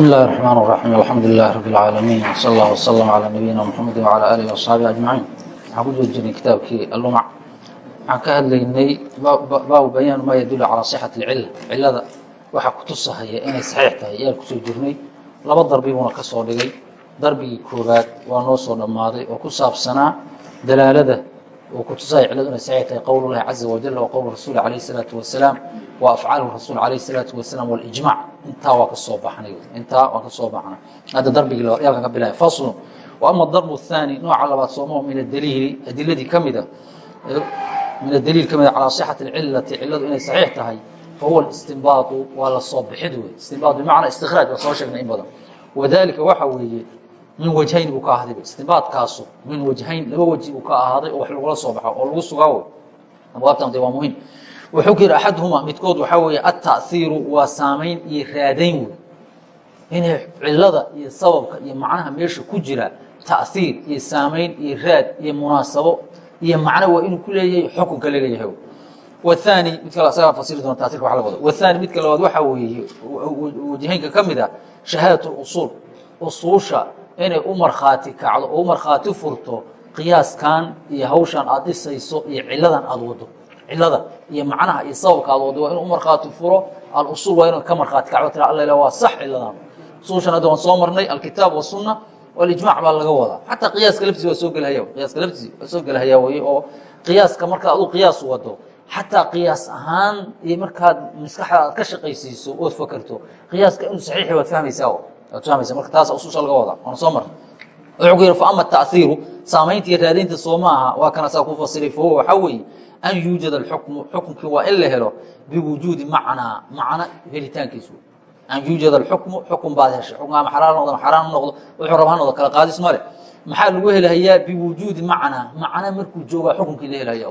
بسم الله الرحمن الرحيم الحمد لله رب العالمين وصلى الله وسلم على نبينا محمد وعلى آله وصحبه أجمعين waxaan ku jiri jirnay kitaabkii allumac waxaan ka hadlaynay baabu bayaan maa yadulu calaa sixati alcila cilada waxaa kutusahaya inay saxiix tahay ayaan kusoo jirnay laba darbi buuna ka soo dhigay darbigii koobaad waa noo soo dhammaaday oo ku saabsanaa dalaalada uu kutusahaya ciladu inay saxiix tahay qowl llahi caza wajal wa qowl rasuuli calayh salaatu wasalaam wa afcaalu rasuul calayh salaatu wasalaam walijmac intaa waa ka soo baxnay intaa waa ka soo baxnay hadda darbigii labaad yaalkan ka bilaya faslu وأma الضرب الثاني nooca labaad sooma min اdliili adiladii kamida min adliil ka mida calىa صxaة الcilati ciladu inay صaxiix tahay fahuwa اstinbaaطu waa la soo bixid wey istinbaط bimacna istikraaj waa soo sheegnay in badan wadalika waxa weeye min wajhayn buu ka ahday istinbaadkaasu min wajhayn laba waji uu ka ahaaday oo wax lagula soo baxo oo lagu sugaa wey abwaabtan waa muhiim. Wuxuu ku yidhi axaduhuma midkood waxaa weeye attaiiru waa saamayn iyo raadayn wey inay cilada iyo sababka iyo macnaha meesha ku jira taiir iyo saamayn iyo raad iyo munaasabo iyo macno waa inuu ku leeyahay xukunka lagayahay waani mid kale asagaa fasiri doona tairka wa laga wado. Midka labaad waxaa weeye wajhaynka ka mid a shahaadatu usuul usuusha inay u markhaati kacdo oo u markhaati furto qiyaaskan iyo hawshan aad dhisayso iyo ciladan aad wado. Cilada iyo macnaha iyo sababka aad wado waa inuu u markhaati furo alusuul waa inuu ka markhaati kacdo. Tira alla waa sax ciladan. Usuushan hadda waan soo marnay alkitaab wasunna walijmac baa laga wadaa. Xataa qiyaaska laftiisi waa soo gelhaya qiyaaska laftiisi waa soo gelhaya weye oo qiyaaska marka adu qiyaas wado xataa qiyaas ahaan iyo markaad maskaxda aad ka shaqaysiiso ood fakerto qiyaaska inuu saxiixi waad fahmaysaa fahmaysaa marka taas usuusha laga wadaa waana soo marnay wuxuu ku yidhi fa ama taahiiru saamaynta iyo raadaynta soo maaha waa kan asaa ku fasiray fahuwa waxaa weeye an yuujada alxukmu xukunkii waa in la helo biwujuudi macnaa macno helitaankiisu. An yuujad اxukmu xukun baad heshay. Xukun ama xalaal noqdo ama xaraam noqdo wuxuu raba noqdo kala qaadis male maxaa lagu helahayaa biwujuudi macnaa macna markuu joogaa xukunkii la helaya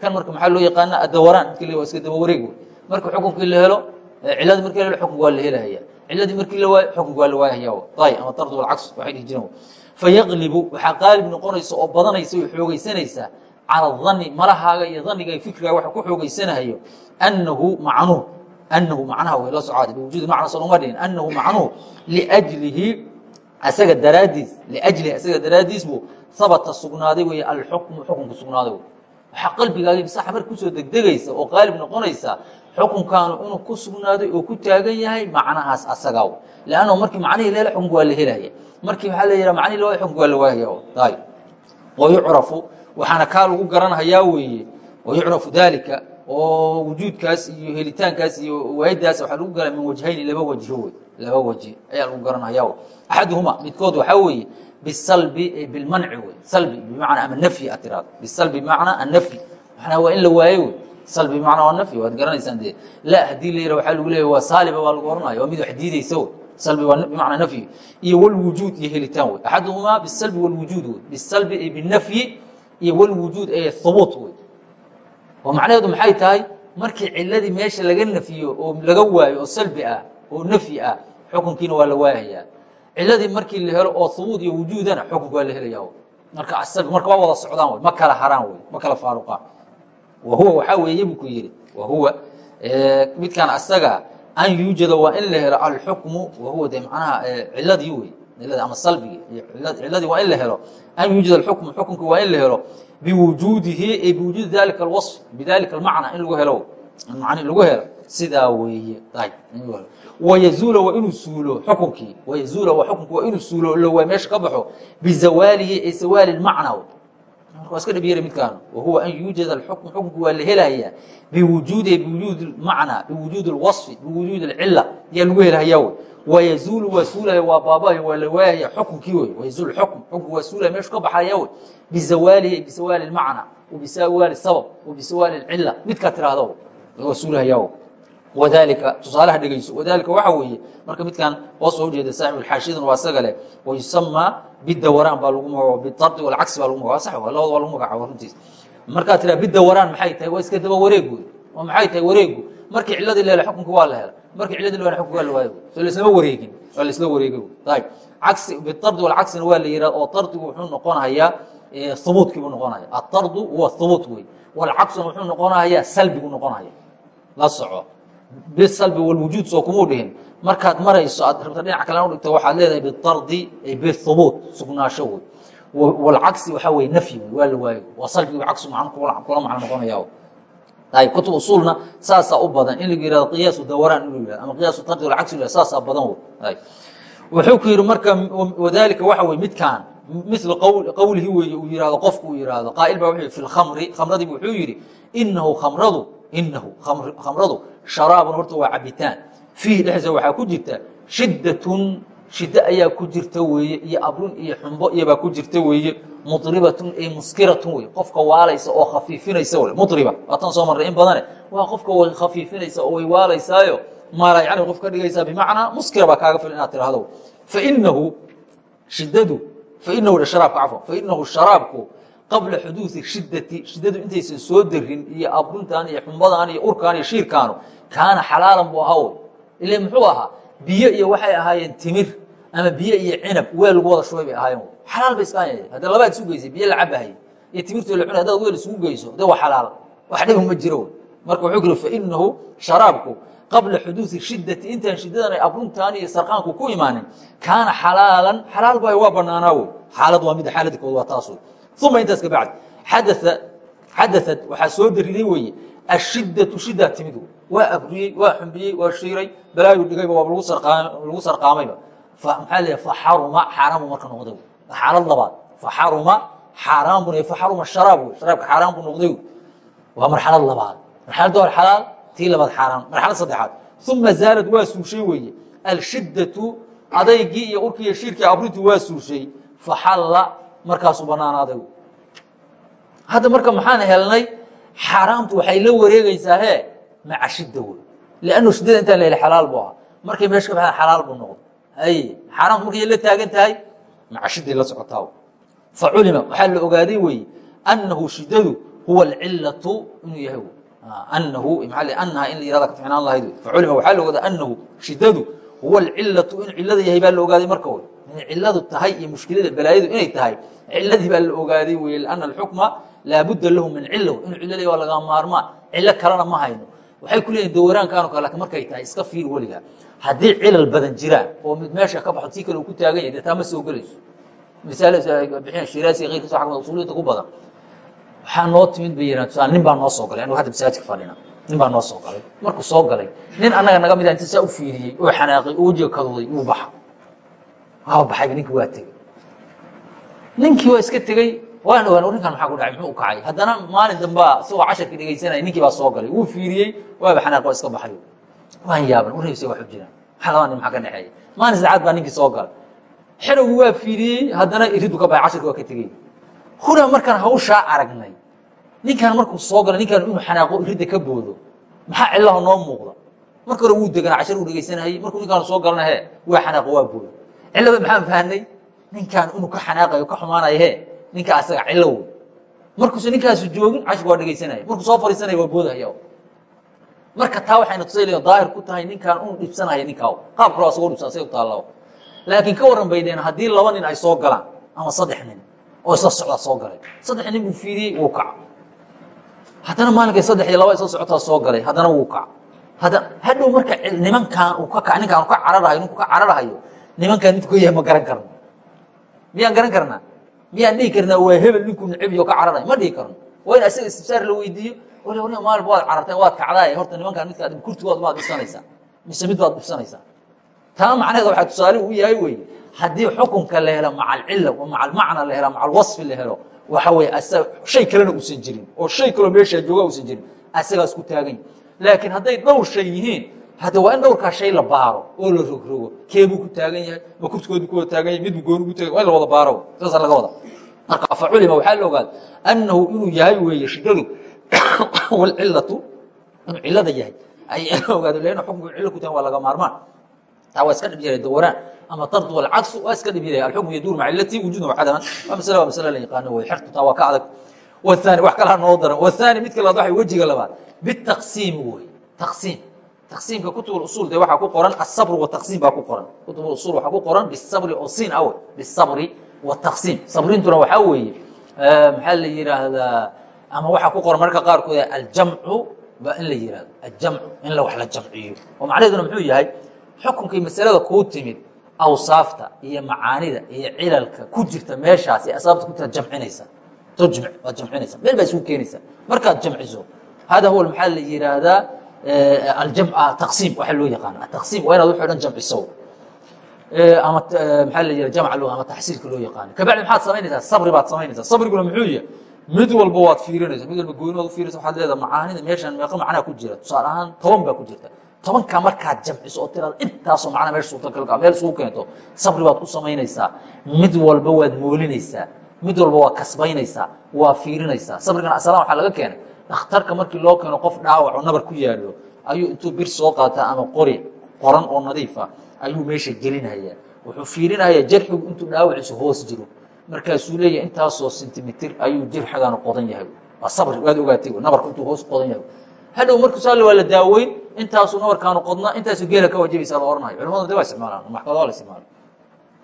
kan marka maxaa loo yaqaana adawaraan midki waa iska daba wareeg marka xukunkii la helo ciladi marki la helo xukunka waa la helahaya ciladii markii la waayo xukunka waa la waayahaya ay ama tardu alcaks waxay dhihi jireen. Fayaqlibu waxaa qaalib noqonaysa oo badanaysa oo xoogaysanaysaa cala dani malahaaga iyo daniga fikrigaa waxa ku xoogaysanahayo annahu macnuh anahu macnaha way la socaada biwujuudi macna soo uma dhihin anahu macnuhu liajlihi asaga daraadiis liajlihi asaga daraaddiis buu habata sugnaaday weeye alxukmu xukunku sugnaaday wey waxaa qalbigaagi masaxa mar ku soo degdegaysa oo qaalib noqonaysa xukunkaanu inuu ku sugnaaday oo ku taagan yahay macnahaas asagaa wey leannahu markii macnihii leela xukunka waa la helaya markii waxaa la yidhaha macnihi la waaya xukunka waa la waayaya ay wayucrafu waxaana kaa lagu garanhayaa weeye. Wayucrafu dalika oo wujuudkaas iyo helitaankaas iyo waayadaas waaa lagu gara min wajhayni laba wajho wey laba waji ayaa lagu garanaya axaduhuma midkood waxaa weeye bisalbi bilmanci wey salbi bimacnaa ama nafyi aad tiraado bisalbi bimacnaa annafyi. Manaa waa in la waayo wey salbi bimacnaa waa nafyi waad garanaysaan dee. La haddii la yira waxaa lagu leeya waa saaliba waa lagu oranaya waa mid wax diideysa wey salbi waa bimacnaa nafyi iyo walwujuud iyo helitaan wey axaduhumaa bisalbi walwujuud wey bisalbi binafyi iyo walwujuud ee hubuut wey oo macnaheedu maxay tahay? Markii ciladii meesha laga nafiyo oo laga waayo oo salbi ah oo nafyi ah xukunkiina waa la waayayaa. Ciladii markii la helo oo hubuud iyo wujuudana xukunka waa la helaya marka asabi marka waa wada socdaan wey ma kala haraan wey ma kala faaruqaan wa huwa waxaa weeye buu ku yidhi wa huwa midkaan asaga an yuujada waa in la helo alxukmu wa huwa de macnaha ciladii wey ama salbigii ciladii waa in la helo an yuujada alxukmu xukunki waa in la helo biwujuudihi biwujuudi dalika alwaصf bidalika almacna in lagu helo man lagu helo sidaa weeye wayazuula waa inuu suulo xukunkii wayazuula waa xukunki waa inuu suulo lo meesha ka baxo bizawaalihi ee zawaali marka waa iska dhabyara midkaanu. Wahuwa an yuujada alxukm xukunki waa la helayaa biwujuudi lmacna biwujuudi alwaصfi biwujuudi alcila ayaa lagu helhayaa wey. Wayazuulu waa suulaya waa baabahaya waa la waayaya xukunkii wey. Wayazuul xukm xukunki waa suulaya meeshu ka baxaya wey. Bizawaalihi bisawaali lmacna bisawaali sabab bisawaali lcila midkaa tiraahdo waa suulahaya wadalika tusaalaha dhegeyso wadalika waxa weeye marka midkan hoos soo ujeeda saaxibulxaashidan waa isaga leh wayusamaa bidawaraan baa lagu magacaabo bitardi walcagsi baa lagu magaca sax labada waa lagu magacaabo runtiis. Markaa tiraa bidawaraan maxay tahay? Waa iska daba wareeg wey oo maxay tahay wareegu? Markii ciladii la hela xukunka waa la hela markii ciladii la hela xukunka waa la waayo so laisma wareegin waa laisla wareegay ayib cagsi bitardi walcagsina waa la yihaa oo tardigu wuxuu noqonayaa hubuudkii buu noqonaya. Atardu huwa hubuut wey walcagsuna wuxuu noqonayaa salbigu noqonaya. La soco bisalbi walwujuud soo kumuu dhihin. Markaad marayso aad rabta dhinac kale udhigto waxaad leedahay biardi bihubuut sugnaasho wey walcagsi waxaa weye nafyi wey waa la waayo waa cagsu man kula macno noqonaya ayb kutub usuulna saasaa u badan. In lagu yihahdo qiyaasu dawaraan inuu yihahdo ama qiyaasu tardi walcagsi yihahdo saasaa badan wey wuxuu ku yidhi marka wadalika waxa weye midkaan mil qowlihi weeye uu yihahdo qofku uu yihahdo qaa'il baa wuxuu fi lkhamri khamradiibu wuxuu yidhi inahu khamradu inahu khamradu sharaabun horta waa cabitaan. fiihi dhexdiisa waxaa ku jirta shiddatun shiddo ayaa ku jirta weeye iyo abrun iyo xumbo iyobaa ku jirta weeye. muطribatun ay muskiratun wey qofka waalaysa oo khafiifinaysa w muطriba waatan soo marray in badane. Waa qofka way khafiifinaysa oo way waalaysaayo maala yani qof ka dhigaysaa bimacnaa muskira baa kaaga filan inaad tirahdo fainahu shiddadu fainahu sharaabka cafwan fainahu sharaabku qabla xuduudi shidati shiddadu intaysan soo darin iyo abruntan iyo xumbadan iyo urkaan iyo shiirkaanu kaana xalaalan buu ahaa wey ile muxuu ahaa biyo iyo waxay ahaayeen timir ama biyo iyo cinab weel lagu wada shubay bay ahaayeen xalaal bay iska ahayen hadda labaad isu geysay biyo la cabahay iyo timirtoo la cunay hadaad weel isugu geyso de waa xalaal wax dhibu ma jiro marka wuxuu kiri fainahu sharaabku qabla xuduudi shidati intaan shidadan ay abruntaan iyo sarqaanku ku imaanin kaana xalaalan xalaal ba waa banaanaa wey xaalad waa mid xaaladi kood waa taas wey uma intaas ka bacdi xadaa xadaad waxaa soo dariday weeye ashidatu shidaa timid waa abriyey waa xumbiyey waa shiiray balaayu dhigayba waa lagu sarqaamayba maxaa l faxaruma xaaraamu marka noqday xaalad labaad faxaruma xaaraan bu faxaruma sharaab wey sharaabka xaaraan buu noqday waa marxalad labaad marxalad waa xalaal tii labaad xaaraan marxalad saddexaad uma zaalad waa suushay weeye alshidatu adaygii iyo urkii iyo shiirkii abrintii waa suushay faxalla markaasuu banaanaaday hadda marka maxaan helnay xaaraamtu waxay la wareegaysaa he maca shidda wey lannu shiddada intaan la heli xalaal buu ahaa. Markay meesha ka baxaan xalaal buu noqday. Ay xaaraamtu markay la taagan tahay maca shidday la socotaa fa culima waxaa la ogaaday weeye annahu shiddadu huwa alcillatu inuu yahay anahu maa anaha in la yirahda ka ficnaan lahayd fa culima waxaa la ogaaday annahu shiddadu huwa alcillatu inuu cillada yahay baa la ogaaday marka wey inay cilladu tahay iyo mushkilada balaayadu inay tahay cilladii baa la ogaaday weye lianna alxukma laabudda lahu min cilow inuu cillo ley waa laga maarmaan cillo kalena ma hayno. Waxay ku leeyihiin dawaraankaano kale laakiin markay tahay iska fiir weligaa haddii cilal badan jiraan oo mid meesha ka baxo tii kale uu ku taagan yahay dee taa ma soo gelayso. Misaale bixin shiraasi keyrkiisa xagma usuuliyinta ku badan. Waxaa noo timid bay yiraan tusaale nin baa noo soo galay. Anigu hadda masaajidka fadhina. Nin baa noo soo galay. Markuu soo galay nin annaga naga mid ah inta saa u fiiriyey oo xanaaqay oo wejiga kaduday wuu baxa waa baxayba ninkii waa tegey. Ninkii waa iska tegey. Waan ogaan ninkan maxaa ku dhacay? Muxuu u kacay? Haddana maalin dambaa isagoo casharkii dhegaysanaya ninkii baa soo galay. Wuu fiiriyey waaba xanaaq waa iska baxay waan yaaban warayse waxu jiraan maxaa labaa nin maxaa ka dhexeeya maalin saddexaad baa ninkii soo galay. Xerowgu waa fiiriyey haddana iridu ka baxay casharkii waa ka tegey. Huna markaan hawshaa aragnay. Ninkaan markuu soo galo ninkaan inuu xanaaqo iridda ka boodo. Maxaa cillaha noo muuqda? Marka hore wuu deganaa cashar uu dhegaysanayay markuu ninkaan soo galana he waa xanaaqo waa boodo cillada maxaan fahanay? Ninkaan inuu ka xanaaqayo ka xumaanayo he ninka asaga cillo wey markuusa ninkaasu joogin cashirka waa dhegaysanaya. Markuu soo fariisanaya waa boodahaya marka taa waxayna tusaylayo daahir ku tahay ninkaan unu dhibsanaya ninkaa qaab kaloo asagoo dhibsan asay u taallaba laakiin ka warran bay dheen haddii laba nin ay soo galaan ama saddex nin oo isla socdaa soo galay saddex nin buu fiiriyey wuu kaca. Haddana maalinkay saddex iyo laba isla socotaa soo galay haddana wuu kaca. Hadda hadhow marka nimankaan uu ka kac ninkaan uu ka cararahayo ninku ka cararahayo nimankaan midku yahay ma garan karno. Miyaan garan karnaa? Miyaan dhihi karnaa? Waa hebel ninkuu nacebiyo ka cararayo ma dhihi karno. Waa in asaga istibsaar la weydiiyo. Wal wal maalba waad carartay waad kacdaay horta nimankaan midkaa kurtigood maad dhibsanaysaa mise mid baad dhibsanaysaa taa macnaheeda waxaa tusaale u yahay weye haddii xukunka la helo maca alcilla maca almacna la helo maca alwasfi la helo waxa weye asaga shay kalena uusan jirin. Oo shay kaloo meeshaa jooga uusan jirin. Asagaas ku taagan yahi laakiin hadday dhowr shay yihiin hadda waa in dhowrkaa shay la baaro oo la rogrogo keebuu ku taagan yahay ma kurtigoodu ku wada taagan yahay midbu gooni ku tagan waa in la wada baaro. Saasa laga wada. Marka fa culima waxaa la ogaaday annahu inuu yahay weeye shidadu walcillatu inuu cillada yahay. Ayaa la ogaado leanna xukunku cillo ku tagan waa laga maarmaan. Taa waa iska dhib yahay dawaraan ama tard walcagsu waa iska dhib yahay. Alxukmu yaduur maca illati wujuudan wacadaman waa masale waa masale la yaqaano wey xertu taa waa ka adag. Wathani wax kalaha noo daran. Wathani midka labaad waxay wejiga labaad. Bitaqsiimi wey taqsiim taqsiimka kutub usul de waxaa ku qoran asabr wataqsiim baa ku qoran. Kutub usul waxaa ku qoran bisabri oo siin awe bisabri wataqsiim sabrintuna waxaa weeye maxaa la yidhaahdaa ama waxaa ku qoran marka qaarkood aljamcu baa in la yihahdo ajamcu in la wax la jamciyo. Oo macnaheeduna muxuu yahay xukunkii masalada kuu timid awsaafta iyo macaanida iyo cilalka ku jirta meeshaas ee asbaabta ku jirta jamcinaysa. Tujmic waad jamcinaysa. Meel baa isugu keenaysa. Markaad jamciso hada huwa maxaa la yihahdaa aljam taqsiim waxa loo yaqaano ataqsiim waa inaad wuxuu dhan jamciso ama maxaa la yihah jamca ama taxsiilka loo yaqaano kabacdi maxaad samaynaysaa sabri baad samaynaysaa. Sabriguna muxuu yahay mid walba waad fiirinaysa mid walba gooni waad u fiirinaysa waxaad leedaha macaanida meeshan meeqa macnaa ku jira. Tusaale ahaan toban baa ku jirta. Tobanka markaad jamciso oo tiraada intaasoo macnaa meesha suurtagalka meel isugu keento sabri baad ku samaynaysaa. Mid walba waad moolinaysaa. Mid walba waa kasbaynaysaa waa fiirinaysaa. Sabrigana asalaan waxaa laga keenay dhakhtarka markii loo keeno qof dhaawac oo nabar ku yaalo ayuu intuu bir soo qaataa ama qori qoran oo nadiifa ayuu meesha gelinhayaa wuxuu fiirinahayaa jarxigu intuu dhaawaciisu hoos jiro. Markaasuu leeyahay intaasoo sentimitir ayuu jarxigaanu qodan yahay. Waa sabri waad ogaatay nabarku intuu hoos qodan yahay. Hadhow markuu saale waa la daaweyn intaasuu nabarkaanu qodnaa intaasuu geela ka wajabaysaa la ohanaya culamadu de waa isticmaalaan maxkamada waa la isticmaala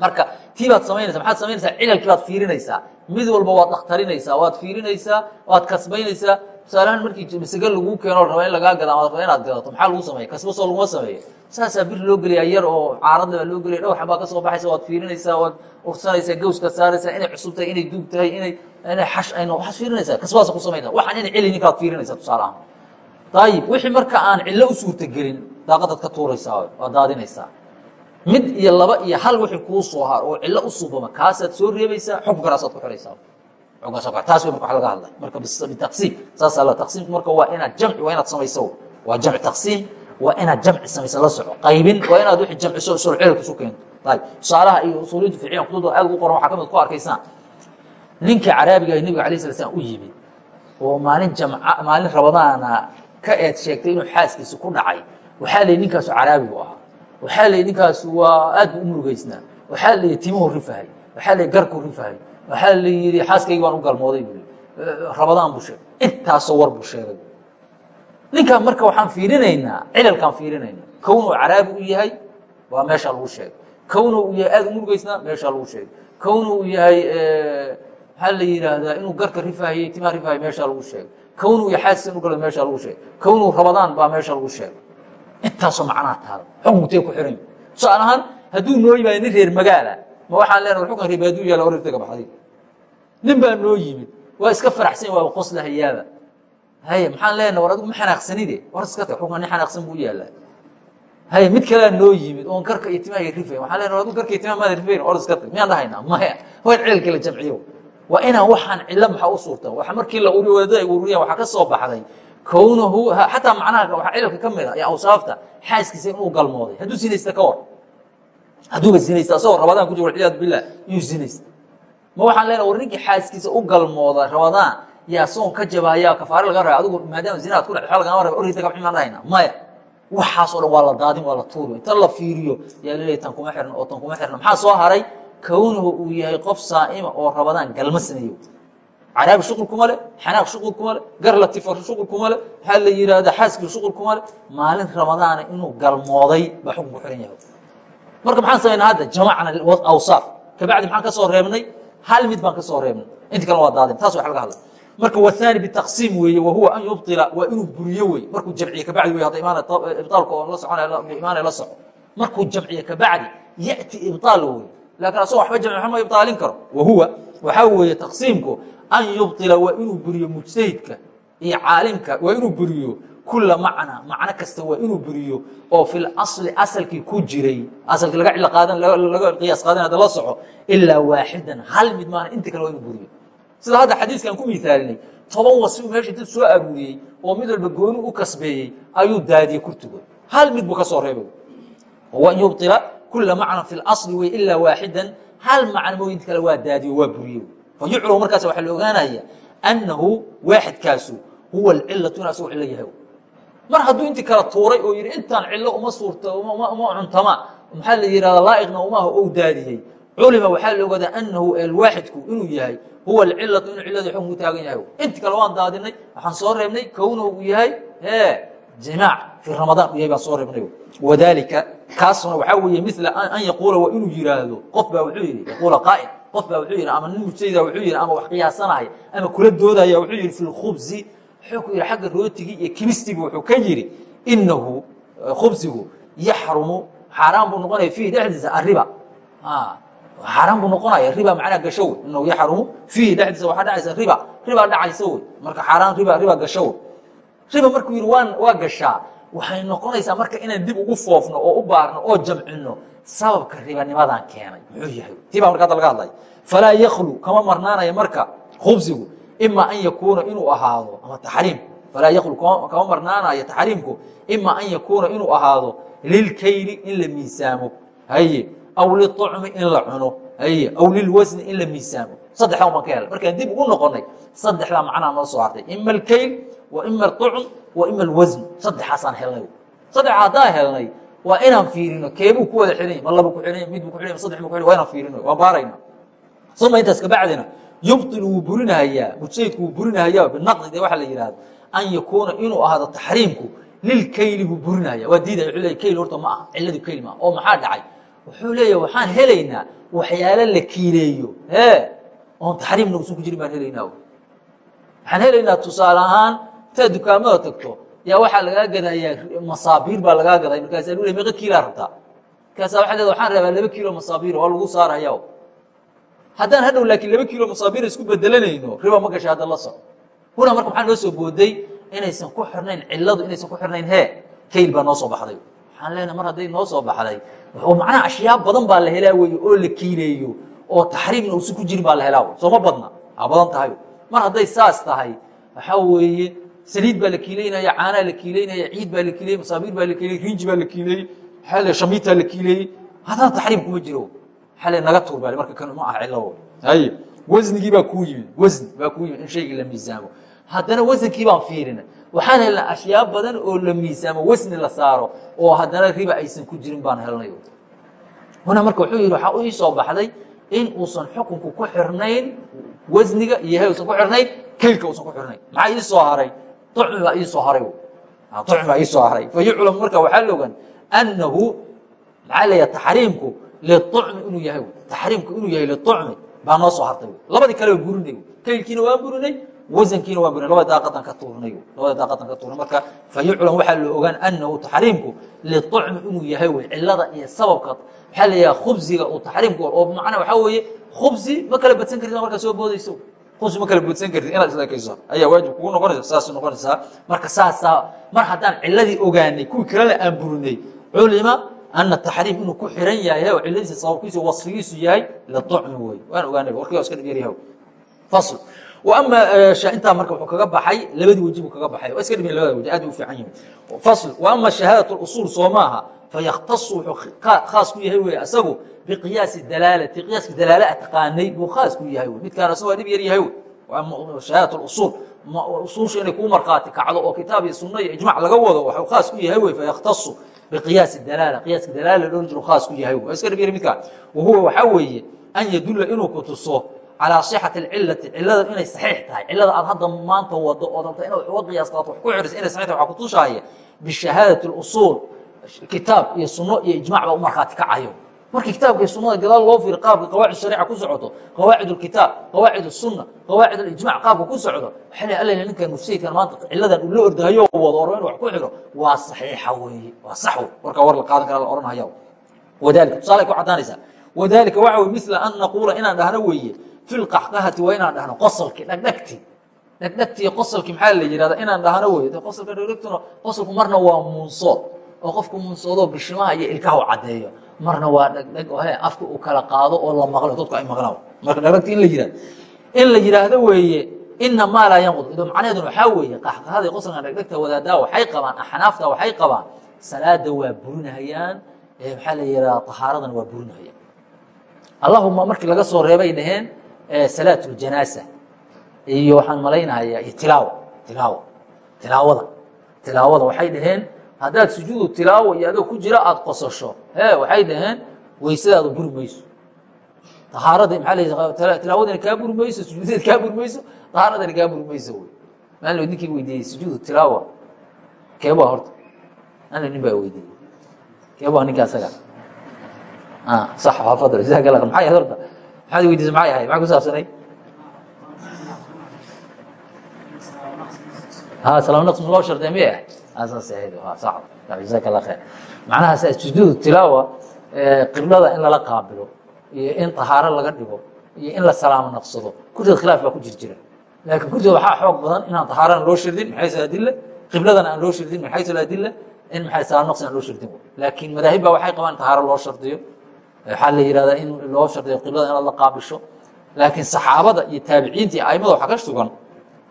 marka tii baad samaynaysa maxaad samaynaysaa cilalkii baad fiirinaysaa. Mid walba waad dhakhtarinaysaa waad fiirinaysaa waad kasbaynaysaa tusaalahaan markii masage laguu keeno raba in lagaa gada ama raba inaad gadato. Maxaa lagu sameeya kasbo soo laguma sameeyo saasaa bir loo geliyaa yar oo caaradle baa loo gelaya dhowxa baa ka soo baxaysa waad fiirinaysaa waad ursanaysaa gawska saaraysaa inay cusub tahay inay duug tahay inay inay xash ayno waxaad fiirinaysaa. Kasbaasa ku samaysa waxaan inay celi ninkaad fiirinaysaa tusaale ahaan. Ayib wixii marka aan cillo u suurtagelin daaqadaad ka tuuraysaa waad daadinaysaa. Mid iyo laba iyo hal wixii kuu soo har oo cillo u suubama kaasaad soo reebaysaa xukunkanaasaad ku xihaysaa taas w wa laga hadlay. Marka bitaqsiim saasaa la taqsiimku marka waa inaad jamci waa inaad samayso waa jamci taqsiim waa inaad jamci samayso la soco. Qaybin waa inaad wixii jamciso usulceelka isu keento. Ayib tusaalaha iyo usuuliyinta ficiyan kutubda aad ugu qoran waxaa ka mid ku arkaysaan ninkii caraabiga ee nebiga alayh sala slam u yimid oo maalin jamca maalin rabadaana ka eed sheegtay inuu xaaskiisa ku dhacay. Waxaa yidhi ninkaasu caraabigu ahaa. Waxaa yidhi ninkaasu waa aad buu u murugaysnaa. Waxaa yidhi timuhu rifahay waxaa yidhi garku rifahay waxaa la yidhi xaaskaygi baan u galmooday buu rabadaan buu sheegay. Intaasoo war buu sheegay. Ninkan marka waxaan fiirinaynaa cilalkaan fiirinaynaa kownuu caraabi u yahay waa meeshaa lagu sheegay. Kownuu u yahay aad u murugaysnaa meeshaa lagu sheegay. Kownuu u yahay maxaa la yidhaahdaa inuu garka rifahayey timaa rifahayy meeshaa lagu sheegay. Kownuu iyo xaaskiisa inu galay meeshaa lagu sheegay. Kownuu rabadaan baa meesha lagu sheegay. Intaasoo macnaha taada xukunkutee ku xiran tusaale ahaan hadduu noo yimaado nin reer magaala ma waxaan leenahay xukan reer baaduu yaalla orirtaga baxday nin baa noo yimid. Waa iska faraxsan waa qosla hayaaba haye maxaan leenahay war adigu ma xanaaqsanide war iska tag xukan nin xanaaqsan buu yaalaa. Haye mid kalea noo yimid oon garka iyo timaha rifay waxaan leenahay war adigu garka iyo timaha maada rifayn or iska tag. Miyaan dhahaynaa maya. Waa in cilalkii la jamciyo. Waa inaan waxaan cilo maxaa u suurta waxa markii la uriyo wadaada ay ururiyaan waxaa ka soo baxday. Kownahu xataa macnaha waxaa cilalka ka mid a ee awsaafta xaaskiisa inuu galmooday. Hadduu sinaysta ka war. Hadduuba sinaysta asagoo rabadaan ku jiro walciyaadu billah iyuu sinaysta ma waxaan leenahay war ninkii xaaskiisa u galmooda rabadaan yaa soon ka jabaayaa kafaare laga raba adigu maadaama zinaad ku dhacay lagama raba orita kabxi maan dhahayna maya. Waxaasoo dhan waa la daadin waa la tuuri inta la fiiriyo yaa laleeyahy tan kuma xirna oo tan kuma xirna maxaa soo haray? Kownuhu uu yahay qof saa'ima oo rabadaan galma sameeyo. Caraabi shuqul kuma le xanaaq shuqul kuma le gar latifar shuqul kuma le maxaa la yidhahda xaaskii shuqul kuma le maalin ramadaana inuu galmooday baa xukun ku xiran yahay. Marka maxaan samaynaa hadda jamacna awsaaf. Kabacdi maxaan ka soo reebnay hal mid baan ka reebnay inta kale waa daadeen taas waa laga hadlay. Marka waani bitaksiim weeye wahuwa an yubila waa inuu buriyo wey markuu jamciye kabacdi wey hadda eh, ibaalka la socon imaanay la soco. Markuu jamciye kabacdi yati ibaal wey laakiin asagoo waxba jamci ma ibaalin karo. Wahuwa waxaa weeye taksiimku an yubila waa inuu buriyo mujtahidka iyo caalimka waa inuu buriyo kula macna macno kasta waa inuu buriyo oo fi اlasli asalkii ku jiray asalkii laga cilo qaadan laga qiyaas qaadan hadda la soco ilaa waaxidan hal mid maana inta kale waa inuu buriyo sida hadda xadiiskan ku miaalinay toban wasi meesha dad soo aruuriyey oo mid walba gooni u kasbeeyey ayuu daadiyey kurtigood hal mid buu ka soo reebay an yubطila kula macna fi اlasli wey ilaa waaxidan hal macno mooy inta kale waa daadiyo waa buriyo fayuclamu markaas waxaa la ogaanaya annahu waaxidkaasu huwa alcilatu in asagoo cilo yahay mar hadduu intii kala tuuray oo yidhi intaan cillo uma suurta uma cuntama. Maxaa la yihahda laa'iqna umaaha ou daadiyey. Culima waxaa la ogaadaa annahu alwaaxidku inuu yahay huwa alcilatu inuu cilladii xukun ku taagan yahay. Inti kale waan daadinay waxaan soo reebnay kownahu yahay e jimaac fii ramadaan u yahay baan soo reebnay. Wadaalika kaasuna waxaa weeye mila an yaquula waa inuu yidhaahdo qof baa wuxuu yidhi yaquula qaa'il. Qof baa wuxuu yidhi ama nin mujtahida wuxuu yidhi ama wax qiyaasanaya ama kula doodaya wuxuu yidhi fi lkhubsi wuxuu ku yidhi xagga rootigii iyo kimistigu wuxuu ka yidhi inahu khubsigu yaxrumu xaaraan buu noqonaya fiihi dhexdiisa ariba xaaraan buu noqonaya riba macnaa gasho wey. Inahu yaxrumu fiihi dhexdiisa waxaa dhacaysa riba ribaa dhacaysa wey. Marka xaaraan riba riba gasho wey. Riba markuu yidhi waan waa gashaa waxay noqonaysaa marka inaan dib ugu foofno oo u baarno oo jamcino sababka ribanimadan keenay. Muxuu yahay? Tii baa marka hadda laga hadlaya falaa yaklu kama marnaanaya marka khubsigu ima an yakuuna inuu ahaado ama taxriimku falaa yaklu kama marnaanayo taxriimku ima an yakuuna inuu ahaado lilkayli in la miisaamo haye aw liucmi in la cuno haye aw lilwasni in la miisaamo saddexdan baan ka helay markaan dib ugu noqonay saddexdaa macnaa noo soo hartay ima alkayl wa ima alطucm wa ima alwasn saddexaasaan helnay saddex haddaan helnay waa inaan fiirino keebuu ku wada xidhanya ma laba ku xidhanya mid bu ku xidhanya saddex bu ku xidhanya waa inaan fiirino waan baarayna uma intaas kabacdina yubطil wuu burinahayaa mujtahidku wuu burinahayaa binaqdi de waxa la yihahdo an yakuuna inuu ahaado taxriimku lilkayli buu burinahaya waa diidaya wuxuu leeya kayl horta ma aha cilladu kayl maa oo maxaa dhacay? Wuxuu leeyahay waxaan helaynaa waxyaalo la kiileeyo ee oon taxriimna usan ku jirin baan helaynaa waxaan helaynaa tusaale ahaan intaad dukaamada tagto yaa waxaa lagaa gadayaa masaabiir baa lagaa gaday markaasa lu le meeqa kiilaa rabtaa? Markaasa waa leeda waxaan rabaa laba kiilo masaabiir waa lagu saaraya haddaan hadhow laakiin laba kiilo masaabiir isku bedelanayno riba ma gasha hadda la soco huna marka maxaa noo soo booday inaysan ku xirnayn ciladu inaysan ku xirnayn hee kayl baa noo soo baxday. Waxaan leenahay mar hadday noo soo baxday oo macnaha ashyaa badan baa la helaa weye oo la kiileeyo oo taxriimna uusan ku jirin baa la helaa soo ma badna? Aa badan tahay. Mar hadday saas tahay waxaa weeye saliid baa la kiileynaya caanaa la kiileynaya ciid baa la kiileyey masaabiir baa la kiileyey rinji baa la kiileeyey maxaa le shamiitaa la kiileeyey haddana taxriim kuma jiro le naga tuur baa marka kan ma ah cillo haye wasnigii baa kuu yimid wasni baa kuu yimid in shaygii la miisaamo. Haddana wasankii baan fiirina. Waxaan helnaa ashyaa badan oo la miisaamo wasni la saaro oo haddana riba aysan ku jirin baan helnay huna marka wuxuu yidhi waxaa ii soo baxday in uusan xukunku ku xirnayn wasniga iyo he usan ku xirnayn kaylka usan ku xirnayn. Maxaa ii soo haray? Ucmi baa ii soo haray ucmi baa ii soo haray. Fa yuclam marka waxaa la ogan annahu maxaa leeyaha taxriimku liucmi inuu yahay taxriimku inuu yahay liucmi baa noo soo hartay labadii kale waa burinay kaylkiina waa burinay wasankiina waa burinay labada daaqadan ka tuurnay labada daaqadan ka tuurnay marka fa yuclam waxaa la ogaan annahu taxriimku liucmi inuu yahay wey cilada iyo sababka waxaa la yidhaha khubsiga uu taxriimku oo macnaa waxaa weeye khubsi ma kala badsan kartid markaa soo boodayso khubsi ma kala boodsan kartid inaad isleekayso ayaa waajib kugu noqonaysa saas noqonaysaa marka saasaa mar haddaan ciladii ogaanay kuwii kalena aan burinay culima ana taxriim inuu ku xiran yahay oo ciladiisa sababkiisu wasfigiisu yahay lacmi wey waan ogaanay warkiga iska dhigyaryah fasl ama intaa marka wuuu kaga baxay labadii weji buu kaga baxay waa iska dhigya labada waj aad u fiican yahay fasl ama shahaadat usuul soo maaha faykhtaصu wuxuu khaas ku yahay wey asagu biqiyaasi dalaalati qiyaaska dalaale atqaanay buu khaas ku yahay wey midkaan asagu waa dhib yar yahay wey shahaadat usuul usuulsha inay kuu markhaati kacdo oo kitaab iyo sunno iyo ijmac laga wado waxuu khaas ku yahay wey faykhtaصu biqiyaasi dalaala qiyaaska dalaala loo jiro khaas ku yahay waa iska dhib yar midka wa huwa waxaa weeye an yadulla inuu ku tuso calaa sixati alcilati cillada inay saxiix tahay cillada aad hadda maanta wado oo rabta inaad wax uga qiyaastato wax ku xirisa inay saxiix tahay waxaa ku tushaaya bishahaadati اlusuul kitaab iyo sunno iyo ijmac baa u markhaati kacayo markii kitaabka sunada gadaal loo fiir qaabka qawaacid shariica ku socoto qawaacid kitaab qawaacid اsunna qawaacid ijmac qaabka ku socdo waxaa alla ninkan mursaidkan maanta ciladan uu la ordahayo wado orba in wax ku xiro waa saxiixa weeye waa sax wey warkaa war la qaadan kara la ohanhaya wadalika tusaale ku caddaanaysaa wadalika waxa wey mila an naquula inaan dhahno weeye fi lqaxqahati waa inaan dhahno qosalki dhagdhegti dhegdhegti qosalki maxaa la yihahda inaan dhahno wey qosalka dhegdhegtuna qosalku marna waa muunsood oo qofku muunsoodoo bishimaha iyo ilkaha u caddeeyo marna waa dhagdhag oo he afka uu kala qaado oo la maqlo dadku ay maqlaan. Marka dhagdhagti in la yihahdo in la yidhaahdo weeye ina maa laa yanqud ido macnaheeduna waxaa weeye qaxqahada iyo qosolka dhagdhagta wadaadaa waxay qabaan axnaafta waxay qabaan salaada waa burinahayaan maxaa la yihahda tahaaradana waa burinahayaan. Allahuma markii laga soo reebay dhaheen salaat اljanaasa iyo waxaan malaynahayaa iyo tilaawa tilaawa tilaawada tilaawada waxay dhaheen haddaad sujuudu tilaawo iyo adoo ku jira aada qosasho. He waxay dhaheen weysadaada buri mayso tahaaradii maaa tilaawadina kaa buri mayso sujuudadeed kaa buri mayso tahaaradina kaa buri mayso wy maalin ninkii weydiiyey sujuudu tilaawa? Keebaa horta? Maalin nin baa weydiiyey? Keebaa ninka asaga? Sax fadl jazaak allah maxay ahayd horta? Maxaad weydiisay maxay ahayd maxaa ku saabsanay? Ha salaam naqs loo shardiya miya asaas ahayd sax jazaak allah khair macnaha sujuudu tilaawa qiblada in lala qaabilo iyo in tahaaro laga dhigo iyo in la salaamo naqsado kurteed khilaaf baa ku jir jira laakiin kurteed waxaa xoog badan inaan tahaarana loo shardin min xaysu adilla qibladana aan loo shardin min xaysu adilla in maxay salaam naqsi aan loo shardin laakiin madaahib baa waxay qabaan in tahaaro loo shardiyo waxaa la yihahdaa in loo shardiyo qiblada inaad la qaabisho laakiin saxaabada iyo taabiciinta iyo aimada waxaa ka sugan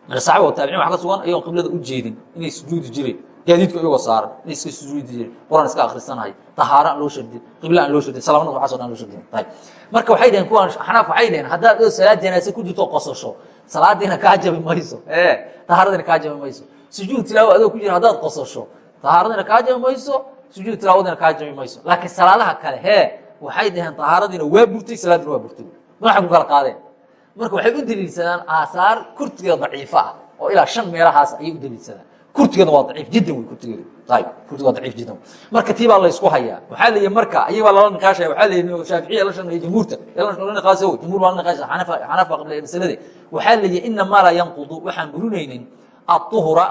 saxaabada taabicin waxa ka sugan ayagoon qiblada u jeedin inay sujuudi jireen gaadiidku iyagoo saaran inay iska sujuudi jireen quraan iska akhrisanahay tahaaro aan loo shardin qibla aan loo shardin salaamnaq waxaas o dhan loo shardin ayib marka waxay dhaheen kuwaan xanaaf waxay dhaheen haddaad oo salaad janaase ku jirto qosasho salaadiina kaa jabi mayso ee tahaaradiina kaa jabi mayso sujuud tilaawo adoo ku jira haddaad qosasho tahaaradina kaa jabi mayso sujuud tilaawadina kaa jabi mayso laakiin salaadaha kale hee waxay dhaheen tahaaradiina waa burtay salaadina waa burtay madaxa ku kala qaadeen marka waxay u daliilsadaan aasaar kurtigeeda daciifo ah oo ilaa shan meelahaas ayay u daliilsadaan kurtigana waa aciif jiddan w kurtig kurtig waa aciif jiddan. Marka tii baa laysku hayaa. Waxaa leeya marka ayagbaa lala niqaashaya. Waxaa leeya shaaficiya la shanqeeya jumhuurta. La niqaaso jumhur baa la niqaasha xanaaf baa qablaya masalade waxaa leeya ina laa yanqudu. Waxaan burinaynin aduhura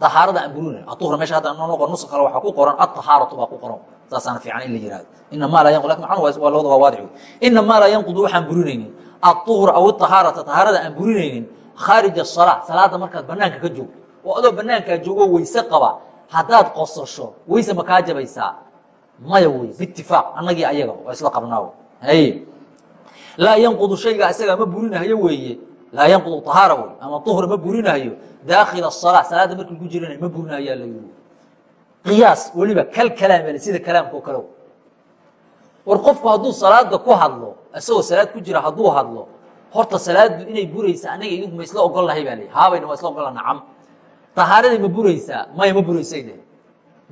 ahaarada aan burinaynin aduhura meesha hadda noo qor nusa kale waxaa ku qoran. Adahaaratu baa ku qoran. Saasaan fiican in la yiraahdo ina laa yanqud laakiin macnuhu waa labada waa waadic ina maa laa yanqudu waxaan burinaynin aduhura aw ahaarata ahaarada aan burinaynin khaarij asala salaada markaad banaanka ka joogto oo adoo banaankaa joogo weyse qaba haddaad qosasho weyse ma kaa jabaysaa maya wey bitifaaq annagii ayaga oo isla qabnaa laa yanqudu shayga isagaa ma burinahayo weeye. Laa yanqudu ahaara wey ama uhra ma burinahayo. Daakhila salaa salaadda markii lagu jirinayo ma burinahayaa la yiri qiyaas weliba kal kalaamel sida kalaamka kale war qofku hadduu salaada ku hadlo isagoo salaad ku jira hadduu hadlo horta salaaddu inay buraysa annaga idinku ma isla ogolnahay baa la habayna waa isla ogolna nacam ahaaradii ma buraysaa maya ma buraysayne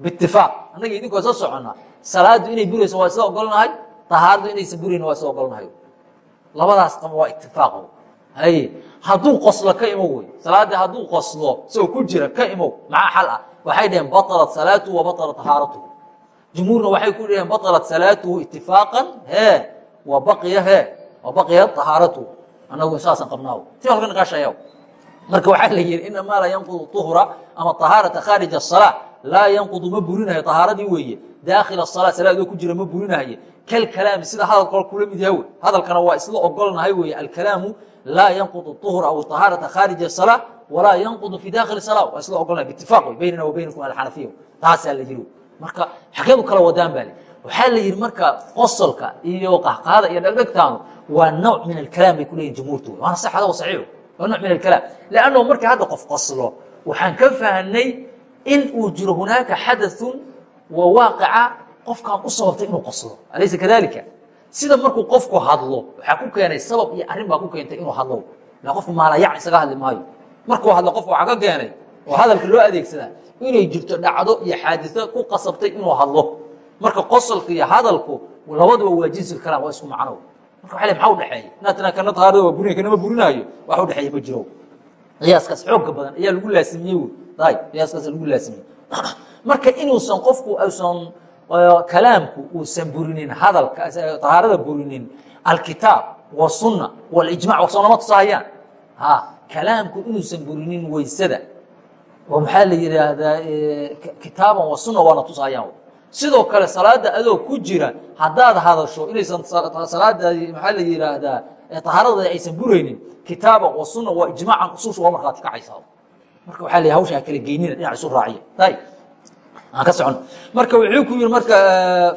bitifaaq annaga idinkoo soo socona salaadu inay burayso waa isla ogolnahay ahaaradu inaysan burayn waa isla ogolnahay labadaas tama waa itifaaqo haye hadduu qoslo ka imow wey salaadii hadduu qoslo isagoo ku jira ka imow maxaa xal ah waxay dhaheen batalat salaatuhu wa batalat tahaaratuhu jumhuurna waxay ku dhaheen batalat salaatuhu itifaaqan hee wa baqiya hee wa baqiyat tahaaratuhu annagu saasaan qabnaaw ti halka naqaashayaw marka waxaa la yihi inamaa laa yanqudu uhra ama ahaarata khaarij asalaa laa yanqudu ma burinayo ahaaradii weeye. Daakhil asalaa salaadoo ku jira ma burinahaye kalkalaami sida hadalkao kula mid yahawe hadalkana waa isla ogolnahay weeye. Alkalaamu laa yanqudu uhra aw ahaarata khaarij asalaa walaa yanqudu fi dakhil salaa waa isla ogolnahay. Bitifaq wey baynana wa baynakum alxanafiya taasaa la yihi marka xageedu kala wadaan baa li waxaa la yihi marka qosolka iyo qahqahada iyo dhegdhegtaanu waa nooc min alkalaam bay kuleeyihin jumhuurtu waana saxada wa saxiixu nooc min alkalaam lannahu markii hadda qof qoslo waxaan ka fahnay in uu jiro hunaaka xadaثun wa waaqica qofkaan u sababtay inuu qoslo. Alaysa kadalika sida markuu qofku hadlo waxaa ku keenay sabab iyo arrin baa ku keentay inuu hadlo. La qofku maalayac isaga hadli maayo. Markuu hadlo qofka waxaa ka keenay oo hadalka loo adeegsadaa inay jirto dhacdo iyo xaadiثo ku qasabtay inuu hadlo. Marka qosolka iyo hadalku labaduba waa jinsi kalaam waa isku macno marka maa udhexeeya inaad tina kana kana ma wax jiro. Qiyaaskaas xooga badan ayaa lagu laasimiyey ay qiyaaskaas lagu laasimiyey marka inuusan qofku usan kalaamku uusan burinin hadalka tahaarada burinin alkitaab wasunna walijmac wa soonama ha kalaamku inuusan burinin weysada oo maxaa la yidhaahdaa kitaaban wa sunna waana tusahayaan sidoo kale salaada adoo ku jira haddaad hadasho inaysan salaadaadi maxaa la yihaahdaa tahaaradaadi aysan buraynin kitaaban wa sunna waa ijmaacan usuusha waa markhaati kacaysaa marka waxaa la hawsha ha geynina dhinac isu raaciya ayib aan ka socon marka wuxuu ku yihi marka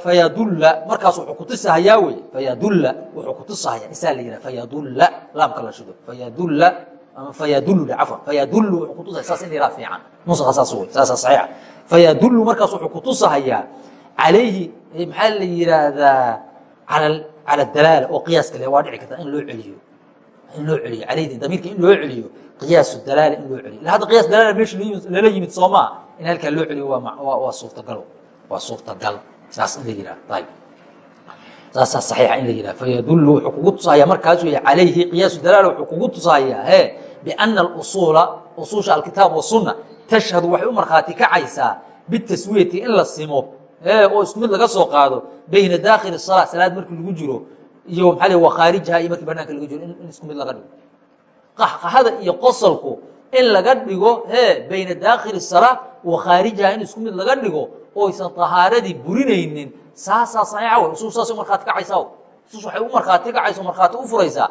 fayadulla markaas wuxuu kutusahayaa wey fayadulla wuxuu kutusahayaa isaa la yidhaha fayadulla laamka la shido. Fayadulla ama fayadullu cafwan fayadullu wuxuu kutusaya saas in yidhaha fiican. Nusaha saas wey saasaa saxiixa fayadullu markaas wuxuu kutusahayaa calayhi maxaa la yihaahdaa cala dalaala oo qiyaaska le waa dhici karta in loo celiyo in loo celiyo calaydi damiirka in loo celiyo qiyaasu dalaala in loo celiyo. Hadda qiyaas dalaala meesha lala yimid soo maa in halkaa loo celiyo waa suurtagal waa suurtagal. Saas in la yihahdo ayib saasaa saxiixa in la yihahdo fayadullu wuxuu kugu tusahayaa markaas wey calayhi qiyaasu dalaala wuxuu kugu tusahayaa he biana alusuula usuusha alkitaab wasunna tashhadu waxay u markhaati kacaysaa bitaswiyati in la simo oo isku mid laga soo qaado bayna daakhili salaa salaad markii lagu jiro iyo maxaa wa khaarijaha iyo markii banaanka laga jiro in isku laga dhigo qahqahada iyo qosolku in laga dhigo he bayna daakhili salaa wa khaarijaha in isku mid laga dhigo oysan tahaaradii burinaynin saasaa saxiixa wey usuul saasay markhaati kacaysaa usuus waxay u markhaati kacaysa markhaati u furaysaa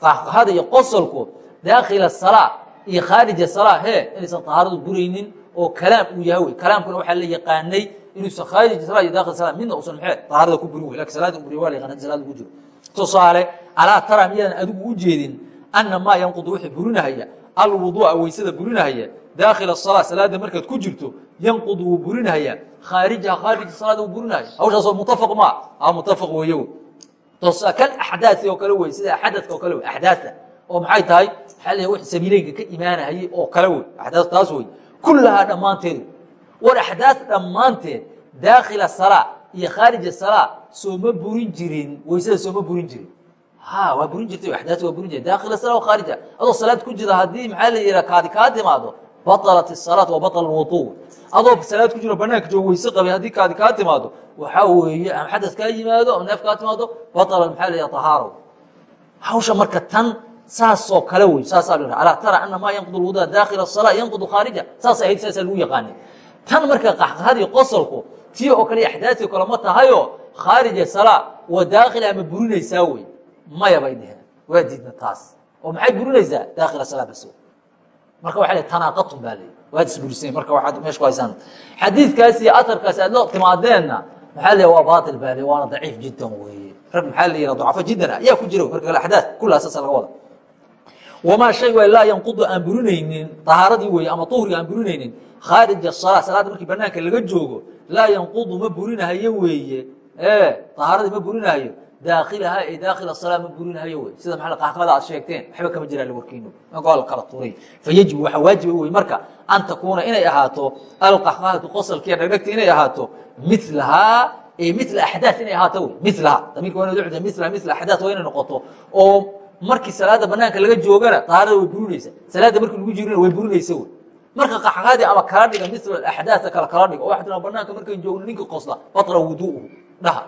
qahqahada iyo qosolku daakhila salaa iyo khaarija salaa he inaysan tahaaradu buraynin oo kalaam uu yahay wey kalaamkuna waxaa la yaqaanay inuusan khaarij salaa iyo dakhil salaa midna uusan maxee tahaarada ku burin wey laakiin salaada buriya waa la yaqaana salaada ku jiro. Tusaale alaa tara miyaadan adigu u jeedin ana maa yanqudu wixii burinahaya alwuduu'a weysada burinahaya daakhila salaa salaada markaad ku jirto yanqudu wuu burinahaya. Khaarijaha khaarija salaada wuu burinahaya. Hawshaasoo mutafaq maa a mutafaq weeye wey tosa kan axdaasi oo kale wey sida xadadka oo kale wey axdaasa oo maxay tahay waxaa la w sabiileynka ka imaanahayey oo kale wey axdaas taas wey kullahaa dhammaanteed war axdaas dhammaanteed daakhila salaa iyo khaarija salaa sooma burin jirin weysada sooma burin jirin. Ha waa burin jirtay axdaas waa burin jirtay daakhila salaa khaarija adoo salaad ku jira haddii maxaa la yidhaha kaadi kaa timaado batalat isalaat wa batala alwuduu adoo salaad ku jiro banaanka joogo weyse qabay haddii kaadi kaa timaado waxaa weeye ama xadas kaa yimaado ama neef kaa timaado batala maxaa la yidhaha tahaaro hawsha marka tan saasoo kale wey saasaa la alaa tara ana maa yanqud lwudaa daakila salaa yanqudu khaarija saasay ahayd saasaa lagu yaqaanay. Tan marka qaxqahadii qosolku tii oo kale axdaasi o kale ma tahayo khaarija salaa wa daakhila ama burinaysaa wey maya bay dheheen waa diidna taas. Oo maxay burinaysaa? Daakhila salaa bas marka waa tanaaqatun baa leeyi waad isburiseen marka waaad meesha ku haysaan. Xadiidkaas iyo atarkaas aad la timaadeenna maxaa leeya waa baatil baa waana daciif jiddan weeye. Rag maxaa la yidhaha ducafo jiddan ayaa ku jira. Marka kale axdaad kullaa saasa laga wada wamaa shay waa laa yanqudu aan burinaynin tahaaradii weeye ama tuhriga aan burinaynin khaarija salaa salaadda markii banaanka laga joogo laa yanqudu ma burinahayo weeye e tahaaradii ma burinahayo daakilaha ee daakil salaa ma burinahayo wey sida maa qahqada aad sheegteen waxba kama jiraan lawarkiino waa la kala turay fayajibu waxaa waajiba wey marka an takuuna inay ahaato alqahqahatu qosalkiiya dhagdhagta inay ahaato milahaa mila axdaad inay ahaato wey milaha damiirka waa inad ucda mila mila axdaad waa inay noqoto oo markii salaada banaanka laga joogana tahaarada way burinaysa salaada markii lagu jirina way burinaysa wey marka qahqahadii ama kala dhiga mila axdaadka kala kala dhiga oo waxaa tiraa banaanka markan joogno ninka qosla batla wuduuhu dhaha.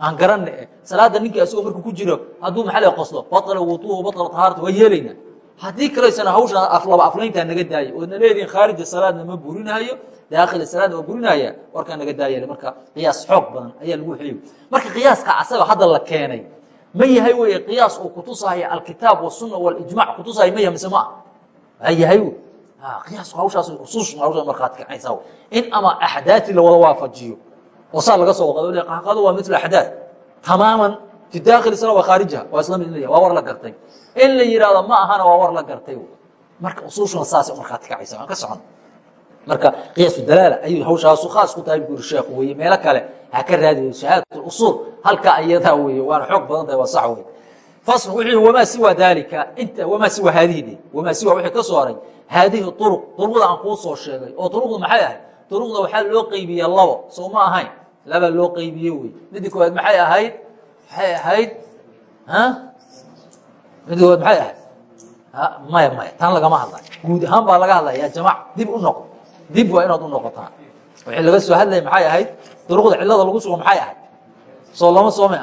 Aan garanna eh salaada ninkii asagoo markuu ku jiro hadduu maxaa la qoslo batla wuduuhu batla tahaarata waa yeelaynaa haddii kaleysana hawshan aflaba aflayntaa naga daaya oodna leedihin khaarija salaadna ma burinahayo daakhila salaadna ma burinahaya warkaa naga daaya marka qiyaas xoog badan ayaa lagu xeliyo marka qiyaaska asaga hadda la keenay ma yahay wey qiyaas uu kutusahaya alkitaab wasunna walijmac kutusahaya ma yahay mise ma? Ah yahay wey qiyaasku hawshaas usuus hawsha markhaati kacaysaa in ama axdaati la wada waafajiyo oo saa laga soo qado qahqado waa mil axdaad tamaaman fi sala wa khaarijiha waa isla mid waa war la gartay. In la yihahdo ma ahana waa war la gartay marka usuushuna saasay markhaati kacaysa waan ka socon marka qiyaasu dalaala ayuu hawshaasu khaas ku tahay buri sheekhu weye meelo kale ha ka raadiyo shahaadat usuul halka ayadaa weye waana xoog badan tahay waa sax wey fasl wuxuu wamaa siwa daalika? Inta wamaa siwa haadihi de wamaa siwa wixii ka soo haray haadihi uruq uruqda aan kuu soo sheegay oo uruqda maxay ahayd? Uruqda waxaa loo qeybiye labo soo ma ahayn? Laba loo qeybiye wey midda koowaad maxay ahayd? Maxay ahayd? Midda koowaad maxay ahayd? Maya maya tan lagama hadlayo guud ahaan baa laga hadlaya jamac dib u noqo dib waa inaad u noqotaan wixii laga soo hadlaya maxay ahayd? Duruqda cilada lagu sugo maxay ahayd? Soo lama soome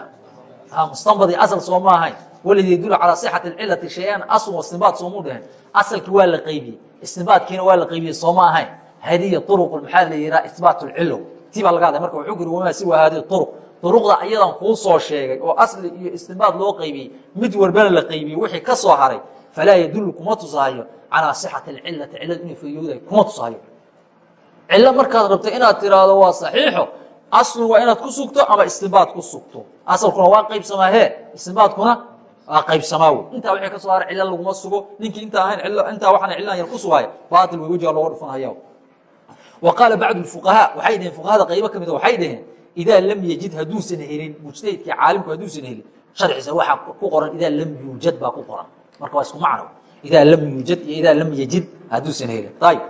mustanbadi asal soo ma ahayn walidi yadulu calaa sixati cilati shay-an asl istinbaad soomu dhehen asalkii waa la qeybiyey istinbaadkiina waa la qeybiyey soo ma ahayn hadiya uruq maxaa la yihaha isbaat lcilo tii baa laga hadlay. Marka wuxuu kuri wamaa siwa hadihi uruq duruqda ayadan kuu soo sheegay oo asli iyo istinbaad loo qeybiyey mid walbana la qeybiyey wixii ka soo haray falaa yadulu kuma tusaayo calaa sixati cilati cilad inay fayoodahay kuma tusaayo cilo markaad rabto inaad tiraahdo waa saxiixo aslu waa inaad ku sugto ama istinbaad ku sugto. Asalkuna waa qaybsamaa he istinbaadkuna waa qaybsamaa wey intaa wixii ka soo haray cilo laguma sugo ninkii intaa ahayn cilo intaa waxaana cilaan yar ku sugaya baatil wey wejiga looga dhufanhaya wa qaala bacdu fuqahaa waxay dhaheen fuqahada qaybo ka mida waxay dhaheen idaa lam yajid hadduusan helin mujtahidkii caalimku hadduusan helin sharciisa waxaa ku qoran idaa lam yuujad baa ku qoran. Marka waa isku macno. Idaa lam yuujad iyo idaa lam yajid hadduusan helin. Ayib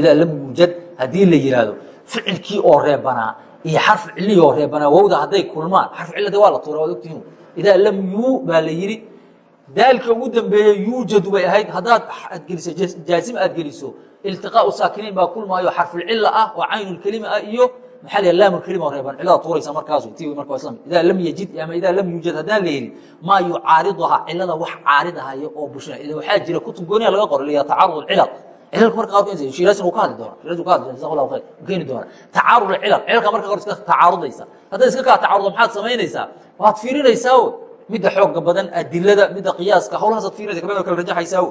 idaa lam yuujad haddii la yihahdo ficilkii oo reebanaa iyo xarf cilihii oo reebanaa wowda hadday kulmaan xarf cilada waa la tuura waad ogtihiin idaa lam yuu baa la yidhi daalka ugu dambeeye yuujadu bay ahayd haddaad aad geliso jaazim aad geliso iltiqaau saakiniin baa kulmaayo xarfulcila ah oo caynulkelima ah iyo maxaa la laam kelima reeban cilada tuuraysa markaas ti marka islam idaa lam yajid ama idaa lam yuujad haddaan la helin maa yucaariduhaa cilada wax caaridahaya oo bushina waxaa jira kutub gooniya laga qoray liya tacaarud cilal cilalka marka qaarkood insa shiiraasin uu ka hadli doona shiiraasin uu ka hadli doona jazakallahu khayr uu keeni doona tacaarud cilal cilalka marka qaar iska tacaarudaysa haddaad iska kaa tacaarudo maxaad samaynaysaa waad fiirinaysaa midda xooga badan adilada midda qiyaaska hawlahaasaad fiirinaysa kabada kala rajaxaysaa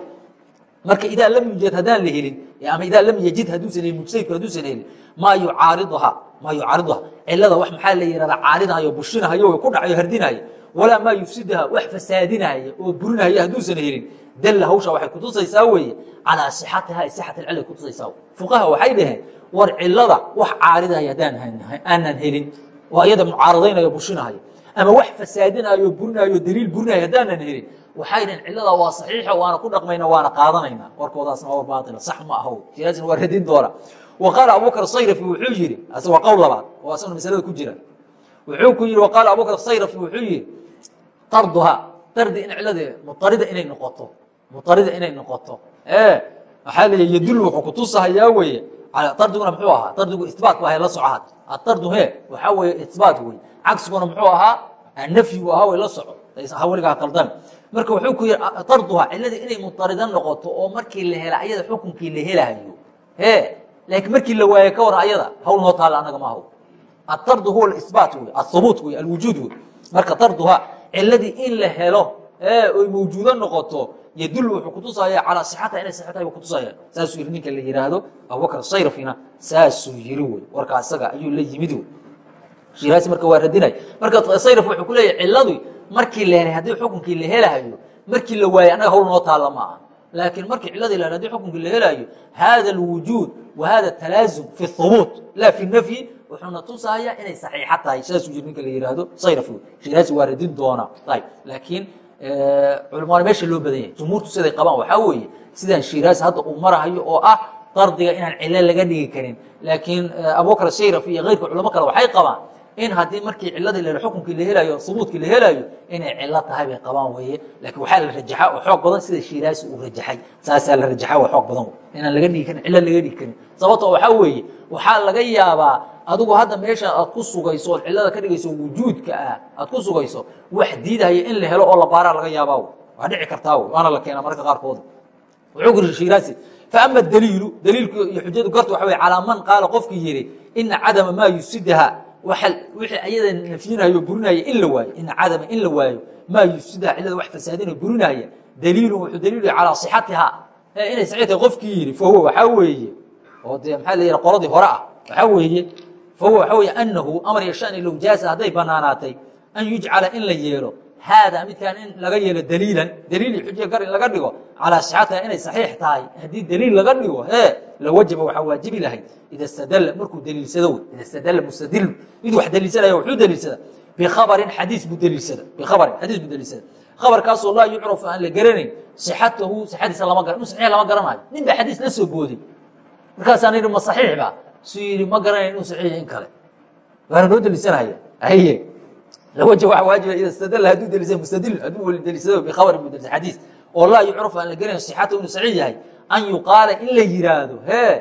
marka idaa lam yuujad haddaan la helin ama idaa lam yajid hadduusan helin mujtahidku hadduusan helin maa yucaariduhaa maa yucaariduha cilada wax maxaa la yihahda caaridahayo bushinahayo ku dhacayo hardinaya walaa maa yufsiduha wax fasaadinaya oo burinaya hadduusan helin dalla hawsha waxay kutusaysaa weeye calaa sixatiha sixat alcilay kutusaysaa fuqaha waxay dhaheen war cilada wax caaridaya haddaan aanan helin. Oo iyada mucaaradaynayo bushinahayo ama wax fasaadinayo burinayo daliil burinaya haddaanan helin waxay dhaheen cilada waa saxiixa waana ku dhaqmayna waana qaadanayna. Warkoodaasna waa baaila sax ma aho siyaasina waa radin doona. Wa qaala abubakr sayrafi wuxuu yihi waa qowl labaad oo asagna masalada ku jira. Wuxuu ku yihi waqaala abubakr sayrafi wuxuu yihi tarduha tardi in cilade muarida inay noqoto muarida inay noqoto. Waxaa leeya yadul wuxuu kutusahayaa weeye ardiguna muxuu ahaa ardigu ibaat bu ahay la soco had aardu he waxaa weeye ibaat wey cagsiguna muxuu ahaa nafyigu ahaa way la soco. Hawligaa qaldan marka wuxuu ku yihi tarduha ciladii inay muaridan noqoto oo markii la hela ayada xukunkii la helahayo e laakiin markii la waaye ka waran ayada hawl noo taala anaga ma haw atardu huwa isbaat wey ahubuut wey alwujuud wey marka tarduha ciladii in la helo oy mawjuudo noqoto yadul wuxuu kutusaya calaa sixata inay sixo tahay buu kutusaya. Saasuu yihi ninka la yihaahdo abubakr sayrafina saasuu yiri wey. Warkaa isaga ayuu la yimid wey. Shiraasi marka waa radinay. Marka sayraf wuxuu ku leeyahy ciladu markii la helay haddii xukunkii la helahayo markii la waayey annaga hawl noo taalla ma aha. Laakiin markii ciladii la haddii xukunkii la helayo hada alwujuud wa hada talaazum fi hubuut la fi nafyi wuxuuna tusaaya inay saxiixa tahay. Saasuu yiri ninka la yihaahdo sayraf wey. Shiraasi waa radin doonaa ayb laakiin culamaana meesha loo badan yahay. Jumhuurtu siday qabaan. Waxaa weeye sidaan shiraasi hadda uu marahayo oo ah dardiga inaan cilo laga dhigi karin. Laakiin abubakr sayraf iyo keyrka culamo kale waxay qabaan in haddii markii ciladii la xukunkii la helayo hubuutkii la helayo inay cilo tahay bay qabaan weeye. Laakiin waxaa la rajaxa oo xoog badan sida shiraasi uu rajaxay. Saasaa la rajaxa oo xoog badan. Inaan laga dhigi karin cilo laga dhigi karin. Sababtoo waxaa weeye waxaa laga yaabaa adigu hadda meesha aad ku sugayso ood cilada ka dhigayso wujuudka ah aad ku sugayso wax diidahaya in la helo oo la baaraa laga yaabaa waa dhici kartaa waana la keenaa marka qaarkood. Wuxuu kuri shiraasi faama daliilu daliilku iyo xujadu garta waxa wey calaa man qaala qofkii yihi ina cadama maa yusidaha wixii ayada nafyinayo burinaya in la waayo ina cadama in la waayo maa yusidaha cilada wax fasaadinayo burinaya daliilu wuxuu daliil calaa sixatiha. Inay tahay qofkii yihi fahuwa waxaa weeye oo dee maxaa la yiha qoladii hore ah waxaa weeye fahuwa waxaa weeye anahu amar yashaan low jaasa hadday banaanaatay an yujcala in la yeelo haada midkaan in laga yeelo daliilan daliil iyo xujiya gar in laga dhigo calaa sixatiha inay saxiix tahay haddii daliil laga dhigo ee lawajaba waxaa waajibi lahayd ida stadalla markuu daliilsado ida stadalla mustadilu mid wax daliilsanaya wuxuu daliilsada bikhabarin xadiis buu daliilsada bikhabarin xadiis buu daliilsada khabarkaasoo laa yucrafu aan la garanayn sixatahu sixadiisa lama garan inu saxiix lama garanayo nin baa xadiis la soo booday markaasaan yidhi ma saxiix ba suu yidhi ma garanayn inuu saxiix in kale waana noo daliilsanaya aye lawajab waxa waajiba ida stadalla hadduu daliilsada mustadil hadduu weli daliilsado bikhabarin buu daliilsada xadiis oo laa yucrafu aan la garanayn sixatahu inuu saxiix yahay an yuqaala in la yihaahdo hee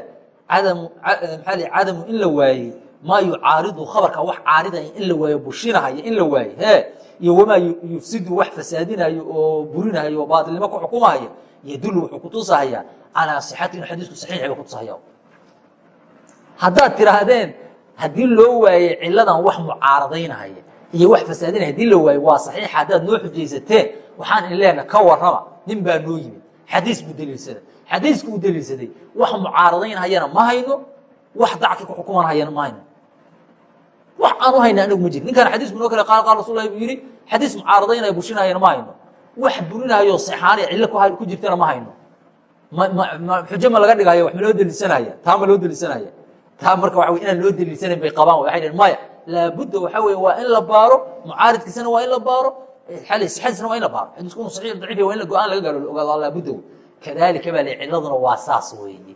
cadamu maxaa cadamu in la waayey maa yucaaridu khabarka wax caaridaya in la waayo bushinahaya in la waaye hee iyo wamaa yufsidu wax fasaadinayo oo burinayo oo baatilnimo ku xukumahaya yadulu wuxuu kutusahaya calaa sixati inu xadiisku saxiix ba kutusahaya haddaad tiraahdeen haddii loo waaye ciladan wax mucaaradaynahaya iyo wax fasaadinaya haddii la waaye waa saxiixa haddaad noo xujaysateen waxaan in leenaha ka warrama nin baa noo yimid. Xadiis buu daliilsaday. Xadiiska uu daliilsaday. Wax mucaaradaynhayana ma hayno wax dacfi ku xukumanhayana ma hayno. Wax aan u hayna anagu ma jiri ninkaan xadiis bu noo kale qaal qaal rasullahi buu yidhi xadiis mucaaradaynaya bushinahayana ma hayno. Wax burinahayo sexaaniya cillo ku jirtana ma hayno. Xujo ma laga dhigayo wax ma loo deliisanaya taa ma loo deliisanaya taa marka waxa wey inaan loo deliisanayn bay qabaan waxay dhaheen maya laabudda waxa weye waa in la baaro mucaaridkiisana waa in la baaro sixadiisna waa in la baaro xadiisku inu saxiix daciif waa in go'aan laga gaaro ogaado laabudda kadalika baa le ciladuna waa saas weeye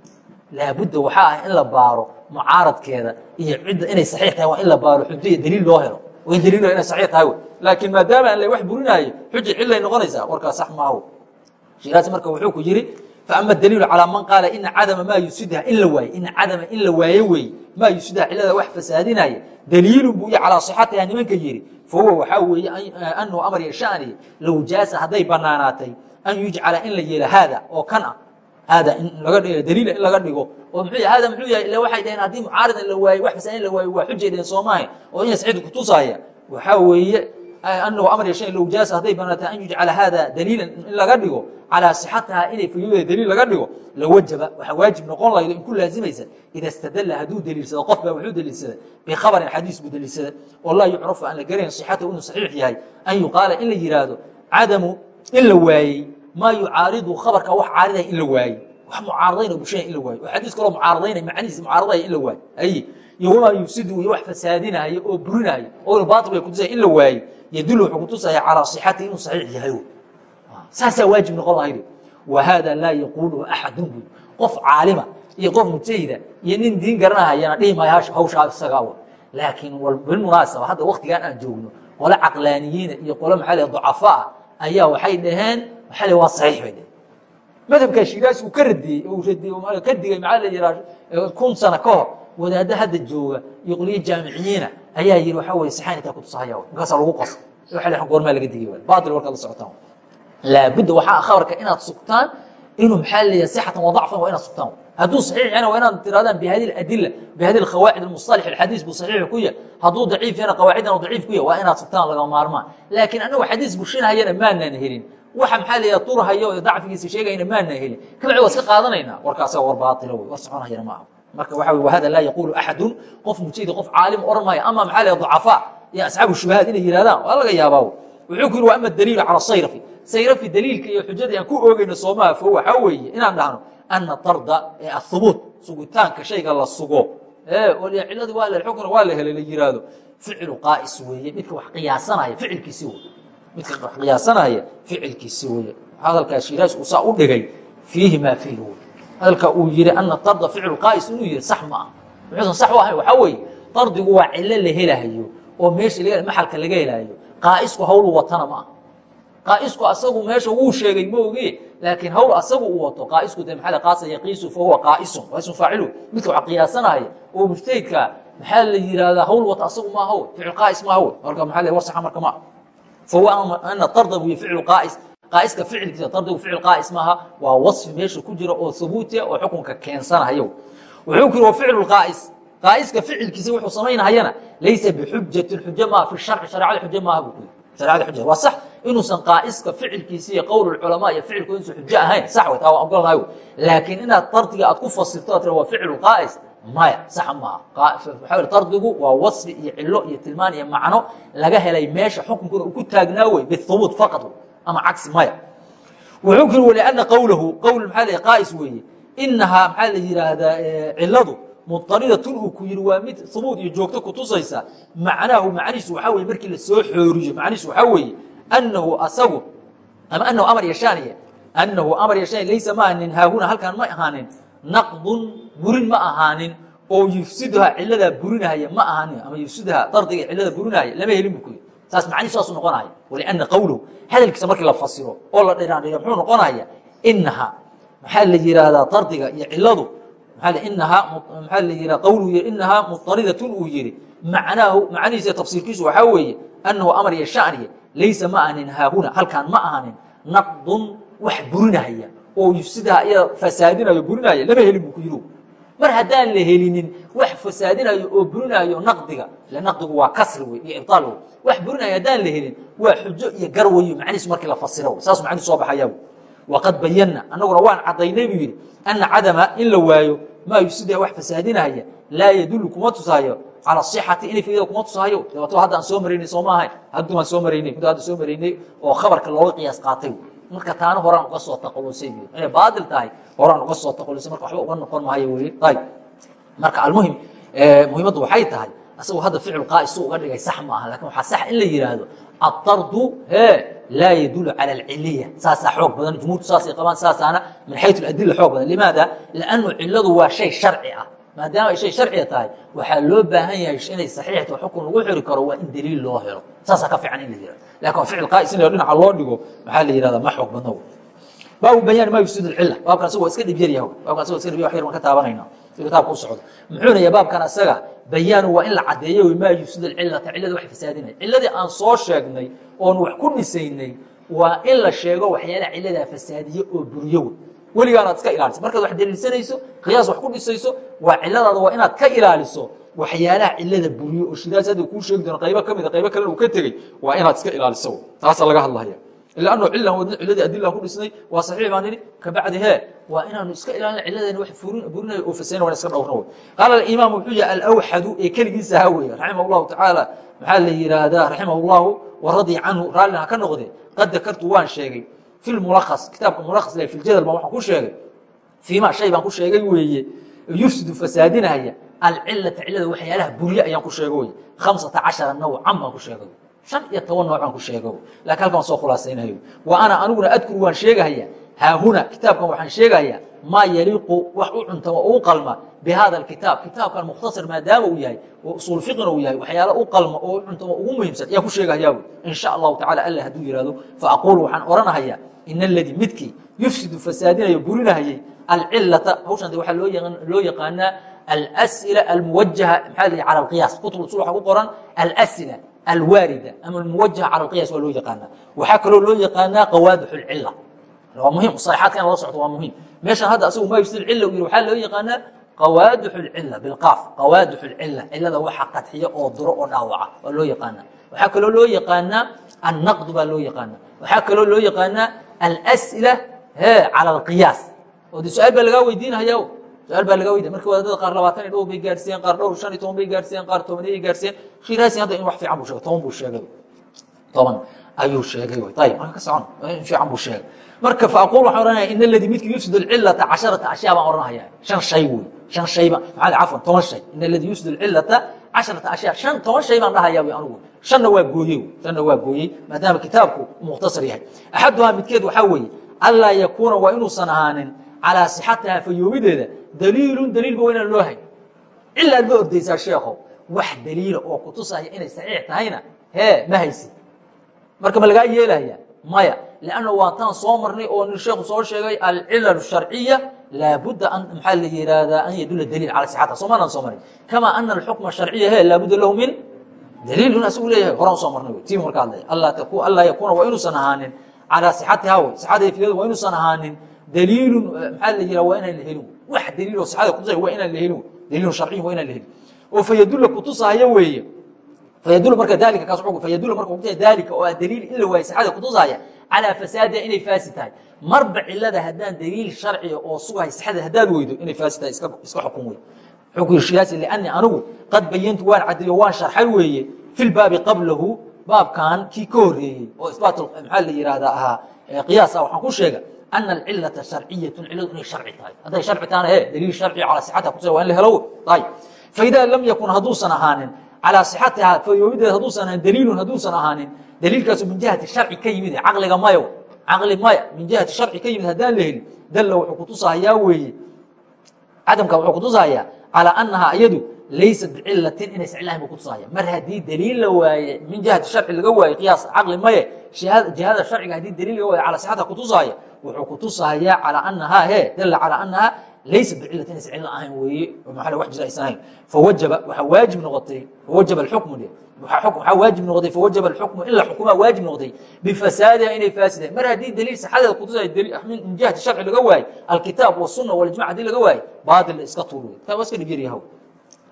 laabudda waxaa ah in la baaro mucaaradkeeda iyo cidda inay saxiix tahay waa in la baaro xujo iyo daliil loo helo waa in daliil inay saxiix tahay wey laakiin maadaama aan la wax burinaayo xuja cillay noqonaysaa warkaas sax maaho shiraas marka wuxuu ku yidhi faama daliilu calaa man qaala ina cadama maa yusidha in la waaye ina cadama in la waaye weeye maa yusidha cilada wax fasaadinaya daliilun buu iyo calaa sixatiha nimanka yidhi fahuwa waxaa weeye anahu amar yashaani low jaasa hadday banaanaatay an yujcala in la yeelo haada oo kan ah haada in laga daliila in laga dhigo oo muxuu haada muxuu yahay ila waxay dhaheen haddii mucaaridan la waayo wax fasaadin la waayo waa xujay dhaheen soomahay oo ina saciid kutusaaya waxaa weeye anahu amar yashaani low jaasa hadday banaanaatay an yujcala haada daliilan in laga dhigo calaa sixatiha inay fayooda daliil laga dhigo lawajaba waxaa waajib noqon lahaydo in ku laazimaysa ida istadalla hadduu daliilsado qof baa wuxuu daliilsaday bikhabarin xadiis buu daliilsaday oo laa yucrafu aan la garayn sixatahu inuu saxiix yahay an yuqaala in la yihaahdo cadamu in la waayey maa yucaaridu khabarka wax caaridaya in la waayey wax mucaaradayna bulshada in la waayo oo xadiis kaloo mucaaradaynaya macnihiisa mucaaradaya in la waayo ay iyo wamaa yufsidu iyo wax fasaadinaya oo burinaya oo baatil bay kutusaya in la waayey yadullu wuxuu kutusaya calaa sixatihi inuu saxiix yahay saasaa waajib noqon lahayd. Wa haada laa yaquuluhu axadun buy qof caalima iyo qof mujtahida iyo nin diin garanahayana dhihi maayo hawshaa isagaa laakiin bilmunaasaba hadda waktigaan aan joogno qole caqlaaniyiina iyo qole maxaa leh ducafa ah ayaa waxay dhaheen waxaa le waa saxiix bay dhaheen. Madhabka shiraas uu ka radiyey oo radiyey ka digay maxaa la yihaa kun sano ka hor wadaadda hadda jooga iyo qoliyo jaamiciyiina ayaa yidhi waxaa weye saxaan intaa kutusahaya markaasaa lagu waxa le goormaa laga digay baatil warkaad la socotaan laabudda waxaa khabarka inaad sugtaan inuu maxaa leeyahay sixatan wa dacfan waa inaad sugtaan hadduu saxiix yana waa inaad tirahdaan bihadi adila bihadi qawaacid almusطalix alxadiis buu saxiix ku yahay. Hadduu daciif yana qawaacidan daciif ku yahay waa inaad sugtaan laga maarmaan. Laakiin annagu xadiis bushinahayana maanaan helin. Waxa maxaa leeyahay turhayo dacfigiisa sheegayna maanaan helin. Kabacdi waa iska qaadanaynaa. Warkaasa war baatilo wey war soconayana maaha marka waxa wey wahada laa yaquulu axadun qof mujtahid qof caalim oran maayo ama maxaa leeyahay ducafaa iyo asxaabu shubahaad inay yidhahdaan waa laga yaabaa. Wuxuu ku yidhi wa ama daliilu cala sayrafi. Sayrafi daliilka iyo xujadii aan ku oogeyno soomaha fo waxaa weeye inaan dhahno ana tarda ee ahubuut sugitaanka shayga la sugo. Ciladii waa xukna waa la helay la yiraahdo. Ficilu qaa'is weeye midka wax qiyaasanaya ficilkiisi wey midka wax qiyaasanaya ficilkiisi weeye. Hadalkaa shiraas uu saa u dhigay fiihi maa fiihi wey hadalka uu yihi ana tarda ficilu qaa'is inuu yihi sax ma ah muxuusan sax u ahayn waxaa weeye dardigu waa cilo la helahayo oo meesha maxalka laga helahayo qaa'isku hawlu watana ma ah qaaisku asagu meesha wuu sheegay ma oge laakiin hawl asagu uu wato. Qaaisku de maa qaasa yaqiisu fa huwa qaaisun qaaisun faacilu. Midka wax qiyaasanaya oo mujtahidka maxaa la yihahdaa hawl wata asagu ma haw ficil qaais ma haw marka maa war saxa marka ma fahuwa ana tarda buy ficlu qaais qaaiska ficilkiisa tardigu ficil qaais maaha waa wasfi meesha ku jira oo habuutia oo xukunka keensanahayo wuxuu ku yiri ficlu qaais. Qaaiska ficilkiisa wuxuu samaynahayana laysa bixujatin xujo maaha fi sharci shareecada xujo maaha buu ku yiri. Shareecada xuja waa sax. Inuusan qaaiska ficilkiisa iyo qowl culamaa iyo ficilkooda inuusan xujo ahayn sax way taa waa ogolnahay laakiin inaad dardiga aad ku fasirto tira waa ficlu qaais maya sax maaha waxaa dardigu waa wasfi iyo cilo iyo tilmaan iyo macno laga helay meesha xukunkuna uu ku taagnaa wey bihubuut faqad ama cagsi maya. Wuxuu ku yiri waliana qowlahu qowl maxaa la qaais weeye. Inahaa maxaa la yidhaahdaa ciladu muطaridatun uu ku yihi waa mid hubuut iyo joogto kutusaysa macnaahu macnihiisu waxaa weye markii la soo xooriyo macnihiisu waxaa weeye anahu asagu ama anahu amar yashaaniye anahu amar yashaaniye laysa ma ahanin haahuna halkaan ma ahaanin naqdun burin ma ahaanin oo yufsiduha ciladaa burinahaya ma ahaanin ama yufsiduha dardiga cilada burinahaya lama helin bu ku yiri saas macnihiisu saasuu noqonaya. Waliana qowluhu hadalkiisa markii la fasiro oo la dhiraandhira muxuu noqonaya inaha maxaa la yihahdaa dardiga iyo ciladu maaa la qowluu yii inahaa muطaridatun uu yihi macnaahu macnihiisa tafsiirkiisu waxaa weeye anahu amar iyo shaniye laysa ma ahanin haahuna halkaan ma ahanin naqdun wax burinahaya oo yufsidaha iya fasaadinayo burinaya lama helin bu ku yiri mar haddaan la helinin wax fasaadinayo oo burinayo naqdiga ile naqdigu waa kasri wey iyo ibtaal wey wax burinayo haddaan la helin waa xujo iyo garwayo macnihiisu markii la fasiro saas macnihu soo baxayaa waqad bayanna annaguna waan caddaynay buu yidhi anna cadama in la waayo maa yufsidaa wax fasaadinaya laa yadullu kuma tusaayo calى صxati inay faida kuma tusaayo. Dabato hadda aan soo maraynay soo maahayn hadduu aan soo maraynay muddo hadda soo maraynay oo khabarka looga qiyaas qaatay marka taana horaan uga soo taqalusay inay baail tahay horaan uga soo taqalusay marka waxba uga noqon maayo wey ayb marka almuhim eh, muhimaddu waxay tahay asagoo hadda ficil qaa'is suu uga dhigay sax maaha laakiin waxaa sax in la yidhaahdo atardu he laa yadulu cala alciliya saasaa xoog badan jumhuurtu saasay qabaan saasaana min xayu adila xoog badan. Limaada? Liannu ciladu waa shay sharci ah maadaama ay shay sharciga tahay waxaa loo baahan yahay inay saxiixto xukun lagu xiri karo waa in daliil loo helo. Saasaa ka fiican in la yihahdo waa ficil qaais in dhinaca loo dhigo maxaa la yihahda ma xoog badno baabu bayaan maa yufsid cila baabkan asag waa iska dhib yaryaha baabkan asag wa iska dhib yar waan ka taabanayna si kitaabka u socdo. Muxuuna yahay baabkan asaga bayaanu waa in la caddeeyo maa yufsid cilata cillada wax fasaadinaya cilladii aan soo sheegnay oon wax ku dhisaynay waa in la sheego waxyaalaha cilladaa fasaadiye oo buriyo wey weligaan aad iska ilaaliso. Markaad wax daliilsanayso qiyaas wax ku dhisayso waa ciladaada waa inaad ka ilaaliso. Waxyaalaha cilada buriyo oo shidaas hadda kuu sheegi doona qaybo ka mida qaybo kalena uu ka tegey waa inaad iska ilaaliso. Taasaa laga hadlaya ila anno cilan wadna ciladii adila ku dhisnay waa saxiix baan nidhi kabacdi hee waa inaanu iska ilaalina ciladeena wax burinayo oo fasayna waan iska dhowrna wey qaala alimaam wuxuu yahay alawxadu ee keligiisa ha weeye raximah llahu tacaala maxaa la yidhaahdaa raximah llahu waradi canhu raallina ha ka noqde qad dakartu waan sheegay fi lmulakhas kitaabka mulakhas le fi ljadal baan waxaan ku sheegay fiima shay baan ku sheegay weeye yufsidu fasaadinaya alcilata cilada waxyaalaha burye ayaan ku sheego wey khamsata cashara nawcan baan ku sheegay shan iyo toban nooc baan ku sheego laakiin halkan waan soo khulaasaynayo wa ana aniguna adkuru waan sheegahaya haahuna kitaabkan waxaan sheegahayaa maa yaliiqu wax u cuntama oo u qalma bihada kitaab kitaabkan mukhtasar maadaama uu yahay oo usuul fiqina uu yahay waxyaala u qalma oo u cuntama ugu muhiimsan ayaan ku sheegahayaa in sha allahu tacala alla hadduu yihahdo faaqulu waxaan odhanahayaa in aladii midkii yufsidu fasaadinayo burinahayey alcilata hawshan de waxaa loo yaqaanaa als'ila almuwajaha maxaa la cala alqiyaas kutub usul waxa ku qoran als'ila alwaarida ama almuwajaha cala alqiyaas waa loo yaqaanaa waxaa kaloo loo yaqaanaa qawaadix alcila waa muhiim musalaxaadka in lala socdo waa muhiim meeshan hadda asagu maa yufsid cila u yiri waxaa loo yaqaanaa qawaadix alcila bilqaaf qawaadix alcila cilada waxa qadxiya oo duro oo dhaawaca waa loo yaqaanaa waxaa kaloo loo yaqaanaa annaqd baa loo yaqaanaa waxaa kaloo loo yaqaanaa als'ila alqiyaas oo de su'aal baa lagaa weydiinahaya su'aal baa laga weydiya marka wadaadada qaar labaatan iyo dhowr bay gaarsiiyeen qaar dhowr shan iyo toban bay gaarsiiyeen qaar tobaniyay gaarsiiyeen khiraasi hadda in wax fiican buu sheegay toban buu sheegay toban ayuu sheegay wy ayib marka ka socon in fiican buu sheegay marka faaqul waxaan ohanaya in aladii midki yufsid alcilata casharata ashyaa baan ohanaya shan shay wey shan shayba maxaa cafwan toban shay in aladii yufsid alcilata casharata ashyaa shan toban shay baan dhahayaa wy anigu shanna waa gooyey shanna waa gooyey maadaama kitaabku mukhtasar yahay. Axaduhaa midkeed waxaa weeye anlaa yakuuna waa inuusan ahaanin calaa sixatihaa fayoobideeda daliilun daliilba waa inaan loo hayn. Cilaad ma ordaysaa sheekhow wax daliila oo kutusaya inay saxiix tahayna hee ma haysid. Marka ma lagaa yeelaya maya lanna waa taan soo marnay oo nin sheekhu soo sheegay alcilal sharciya laabudda maxaa la yihahdaa an yadulla daliil cala sixatiha soo maanaan soo marin kama ana alxukma sharciya he laabudda lahu min daliilun asagu leeyahay horaan u soo marnay tii marka hadlaya allaa yakuuna waa inuusan ahaanin calaa sixatiha wey sixada figeeda waa inuusan ahaanin daliilun maxaa la yihaa waa inaan la helin wax daliil oo sixada kutusaya waa inaan la helin daliilun sharciyin waa inaan la helin oo fayadulla kutusahaya weeye fayadulla marka dalika kaas fayadulla marka kutusaya dalika oo ah daliil in la waayo sixada kutusaya calaa fasaadiha inay fasid tahay marba cilada haddaan daliil sharciga oo sugahay sixada haddaad weydo inay fasid tahay iska xukun wey anigu qad bayantu waan caddeeyo waan sharxay weeye fi lbaabi qablahu baabkan kii ka horeeyey oo isbaat maxaa la yihahdaa ahaa qiyaas ah waxaan ku sheega ana alcilata sharciyatun ciladu inay sharci tahay. Hadday sharci tahana he daliil sharci calaa sixatiha kutusaya waa in la helo faidaa lam yakun hadduusan ahaanin calaa sixatiha fayoobideeda hadduusan ahaanin daliilun hadduusan ahaanin daliilkaasu min jihati sharci ka yimid caqliga mayo caqli maya min jihati sharci ka yimid haddaan la helin dalla wuxuu kutusahayaa weeye cadamka wuxuu kutusahayaa calaa annahaa iyadu laysat bicilatin inaysan cilahayn buu kutusahaya mar haddii daliil la waaye min jihati sharci laga waaye qiyaas caqli maye jihada sharciga haddii daliil laga waaye calaa sixata kutusahaya wuxuu kutusahayaa calaa annahaa he dalla calaa annahaa laysat bicilatin inaysan cilo ahayn weeye maxaa wax jira ahayn fawajaba waxaa waajib noqotay fawajaba alxukmu de waxaa waajib noqday fawajaba alxukmu in la xukumaa waajib noqday. Bifasaadiha inay faasidahay mar haddii daliil saxadeeda kutusaya min jihati sharci laga waaye alkitaab wasunna walijmac haddii laga waaye baatil iska tuur wey taa waa iska dhib yaryahaw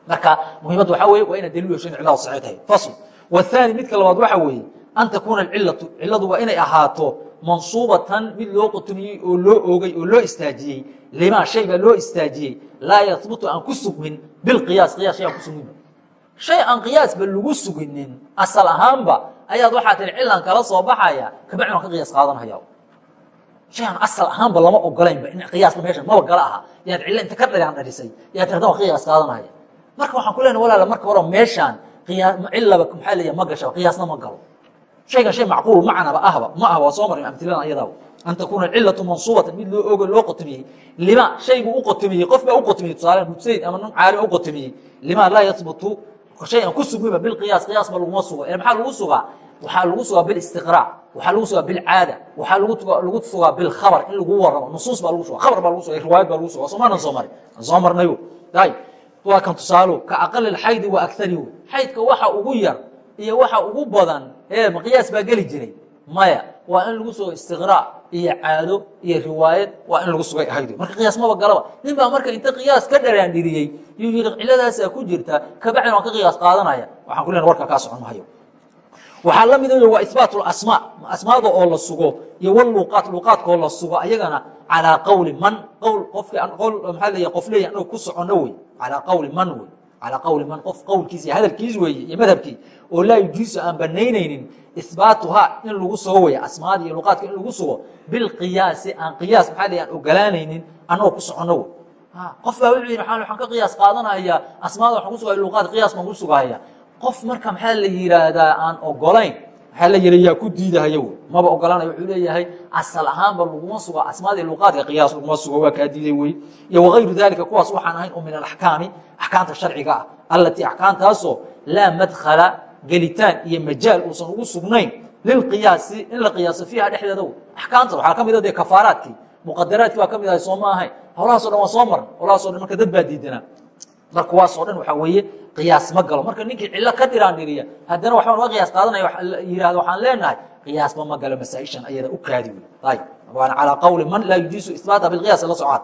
marka muhiimadda waxaa weye waa inaad daliil yeesho in cilada saxii tahay. Fasl. Wathani midka labaad waxaa weeye an takuuna alcilatu ciladu waa inay ahaato mansuubatan mid loo qotomiyey oo loo oogay oo loo istaajiyey. Limaa shay baa loo istaajiyey. Laa yahbutu aan ku sugmin bilqiyaas qiyaas shay aan ku sugminba shay aan qiyaasba lagu suginin asal ahaanba ayaad waxaa tihi cilan kala soo baxaya kabacdi waan ka qiyaas qaadanaya shay aan asal ahaanba lama ogolaynba in qiyaasba meeshan maba gala aha. Yaad cilo inta ka dhagaan dharisay yaad tirada waan ka qiyaas qaadanaya marka waxaan ku leenahay walaala marka hore meeshaan cilaba maxaa leeyahay ma gasha qiyaasna ma galo. Shaygan shay macquul macnaba ahba ma ah waa soo marin amtiladan ayadaa an takuuna cilatu mansuubatan mid loo ogo loo qotomiyey lima shaybuu u qotomiyey qof baa u qotomiyey tusaale mujtahid ama nin caalima u qotomiyey lima laa yahbutu shay aan ku sugmiba bilqiyaas qiyaasba laguma sugo. Maxaa lagu sugaa? Waxaa lagu sugaa bilistiqraac waxaa lagu sugaa bilcaada waxaa lagu sugaa bilkhabar in lagu waramo nusuus baa lagu suga khabar baa lagu suga riwaayad baa lagu suga soomaanan soo maray aan soo marnayo ay waa kan tusaalo ka aqali xaydi wa akari wey xaydka waxa ugu yar iyo waxa ugu badan ee maqiyaas baa geli jiray? Maya waa in lagu sugo istiqraac iyo caado iyo riwaayad waa in lagu sugay ahayd. Marka qiyaas maba galaba. Nin baa marka inta qiyaas ka dharaandhiriyey yuu yidhi ciladaasaa ku jirta kabacdin waan ka qiyaas qaadanaya. Waxaan ku lena warka kaa socon mahayo waxaa la mid waa ihbaat asmaa asmaada oo la sugo iyo wluqaat luqaadkaoo la sugo ayagana calaa qawli man maxaa leeya qof leeya anagoo ku socono wey calaa qawli man wey calaa qawli man qof qowlkiis iyo hadalkiis weeye iyo madhabkii. Oo laa yujiisu aan banaynaynin ihbaatuhaa in lagu sugo wey asmaada iyo luqaadka in lagu sugo bilqiyaasi aan qiyaas maxaa aan ogolaanaynin anagoo ku socono wey qof baa wuxuu yidhi waxaan ka qiyaas qaadanaya asmaada waxaan ku sugaya luqaad qiyaas baan ku sugahaya qof marka maxaa la yidhaahdaa aan ogolayn maxaa la yidha yaa ku diidahaya wey maba ogolaanaya wuxuu leeyahay asal ahaanba laguma sugo asmaadii luqaadka qiyaas laguma sugo waa kaa diiday wey iyo wagayru dalika kuwaas waxaan ahayn oo min alaxkaami axkaamta sharciga ah allatii axkaamtaasoo laa madkhala gelitaan iyo majaal uusan ugu sugnayn lilqiyaasi in la qiyaaso fiiha dhexdeeda axkaamta waxaa ka mid a dee kafaaraadkii muqadaraadkii baa ka mid ahay soo ma ahayn howlahaasoo dhan waa soo maran howlahaasoo dhan marka dad baa diidanaa. Mar kuwaasoo dhan waxaa weeye qiyaas ma galo. Marka ninkii cillo ka dhiraandhiriya haddana waxbaan uga qiyaas qaadanaya yihahdo waxaan leenahay qiyaasba ma galo masaa-ishan ayada u kaadi wey ayb waana calaa qawli man laa yujiisu isbaata bilqiyaas la socaad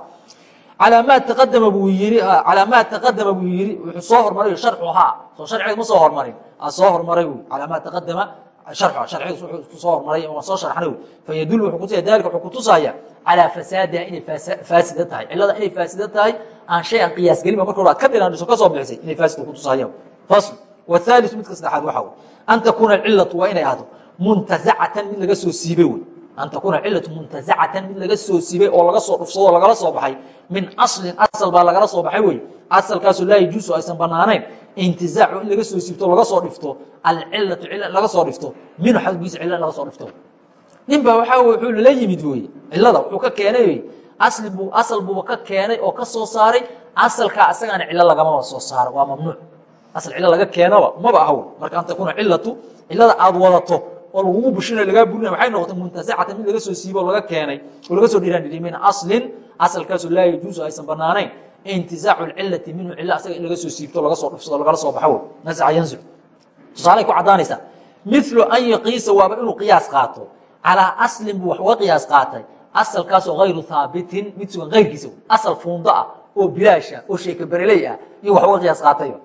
calaa maa taqadama buu yiri calaa maa taqadama buu yiri wuxuu soo hormaray sharxuhaa. Soo sharcigeed ma soo hormarin soo hormaray maa taqadama soo hormaray waa soo sharxnay wey fayadullu wuxuu kutusaya calaa fasaadiha inay faasida tahay. Cilada inay faasida tahay aan shay aan qiyaas gelinba marka hore aad ka dhiraandhiso ka soo bixisay inay faasidka kutusahayaan fasl wathaalis midka saddexaad waxaa wey an takuuna alcilatu waa inay ahdo muntazacatan mid laga soo siibay wey an takuuna cilatu muntazacatan mid laga soo siibay oo laga soo dhufsado lagala soo baxay min aslin asal baa lagala soo baxay wey asalkaasoo laa yajuusu aysan banaanayn intizaacu in laga soo siibto laga soo dhifto alcilatu cil laga soo dhifto minhu xaggiisa cilo in laga soo dhifto. Nin baa waxaa wuxuu lala yimid weye cilada wuxuu ka keenay wey asli buu asal buuba ka keenay oo ka soo saaray asalkaa asagaana cilo lagamaba soo saaro waa mamnuuc. Asal cilo laga keenaba maba aha wey marka an takuuna cilatu cilada aad wadato oo lagugu bushinayo lagaa burinaya waxay noqotay muntasacatan mid laga soo siibo laga keenay oo laga soo dhiraandhiriy min aslin asalkaasoo laa yajuusu aysan banaanayn intizaacu lcilati minhu cilo asaga in laga soo siibto laga soo dhufsado lagala soo baxo. Nasaca yanzic tusaalay ku caddaanaysaa milu an yaqiisa waaba inuu qiyaas qaato. Calaa aslin buu wax uga qiyaas qaatay. Asalkaasoo hayru haabitin mid sugan ayrkiisa asal fuundo ah oo bilaasha oo sheeka bereley ah iyo wax uga qiyaas qaatayba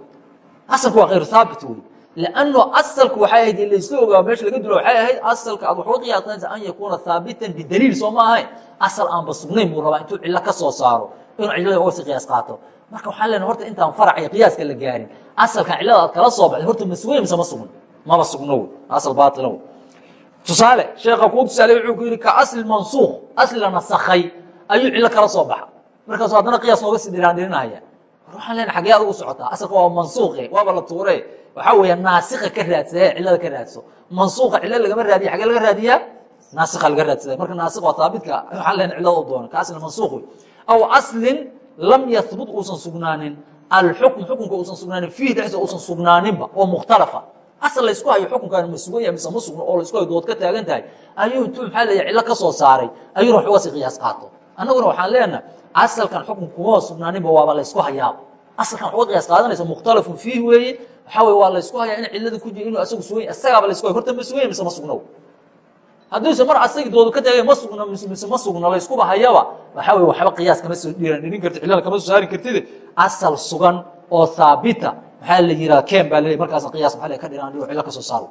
asalku waa hayru haabit wey lanno asalku waxay ahayd in laysla ogaa meesha laga dulo waxay ahayd asalka aad wax uga qiyaas qaadaysa an yakuuna haabitan bidaliil soo ma ahayn. Asal aanba sugnayn buu rabaa intuu cillo ka soo saaro inuu cillada uga si qiyaas qaato. Marka waxaan leenahay horta intaan farac iyo qiyaaska la gaarin asalkan cillada aad kala soo baxday horta ma sugay mise ma sugna maba sugno asal baatila wey tusaale sheekha kuu tusaale wuxuu ku yidhi ka asli mansuukh asli la nasakhay ayuu cillo kala soo baxa. Markaasu haddana qiyaas nooga sii dhiraandhirinaya waxaan leenahay xaggee aad ugu socotaa asalka waa mansuukhe waaba la tuure waxaa weeya naasikha ka raadsadee cillada ka raadso. Mansuukha cillo lagama raadiya xaggee laga raadiyaa? Naasikha laga raadsaday marka naasik waa haabitka waxaan leenahay cillada u doona ka asli mansuukh wey aw aslin lam yahbut uusan sugnaanin alxukm xukunka uusan sugnaanin fiihi dhexdiisa uusan sugnaaninba oo mukhtalafa asal laysku hayo xukunkan ma sugan yahay mise ma sugno oo laysku hayo dood ka taagan tahay ayuu intuu maxaa leeyahay cillo ka soo saaray ayuuna wax uga sii qiyaas qaato annaguna waxaan leenahay asalkan xukun kuma sugnaaninba waaba laysku hayaaba asalkan wax uga qiyaas qaadanaysa mukhtalafun fiihi weeye waxaa weye waa laysku hayaa in cillada ku jira inuu asagu sugan yahay isagaaba laysku hayo horta ma sugan yahay mise ma sugno hadduuse mar asagii doodu ka taagay ma sugno mise ma sugno layskuba hayaba waxaa weye waxba qiyaas kama soo dhiran dhirin karti cillada kama soo saari kartide asal sugan oo haabita maxaa la yihaha ken baa leeyahy markaas qiyaas maxaa ka dhiraan dhigo cillo ka soo saaro.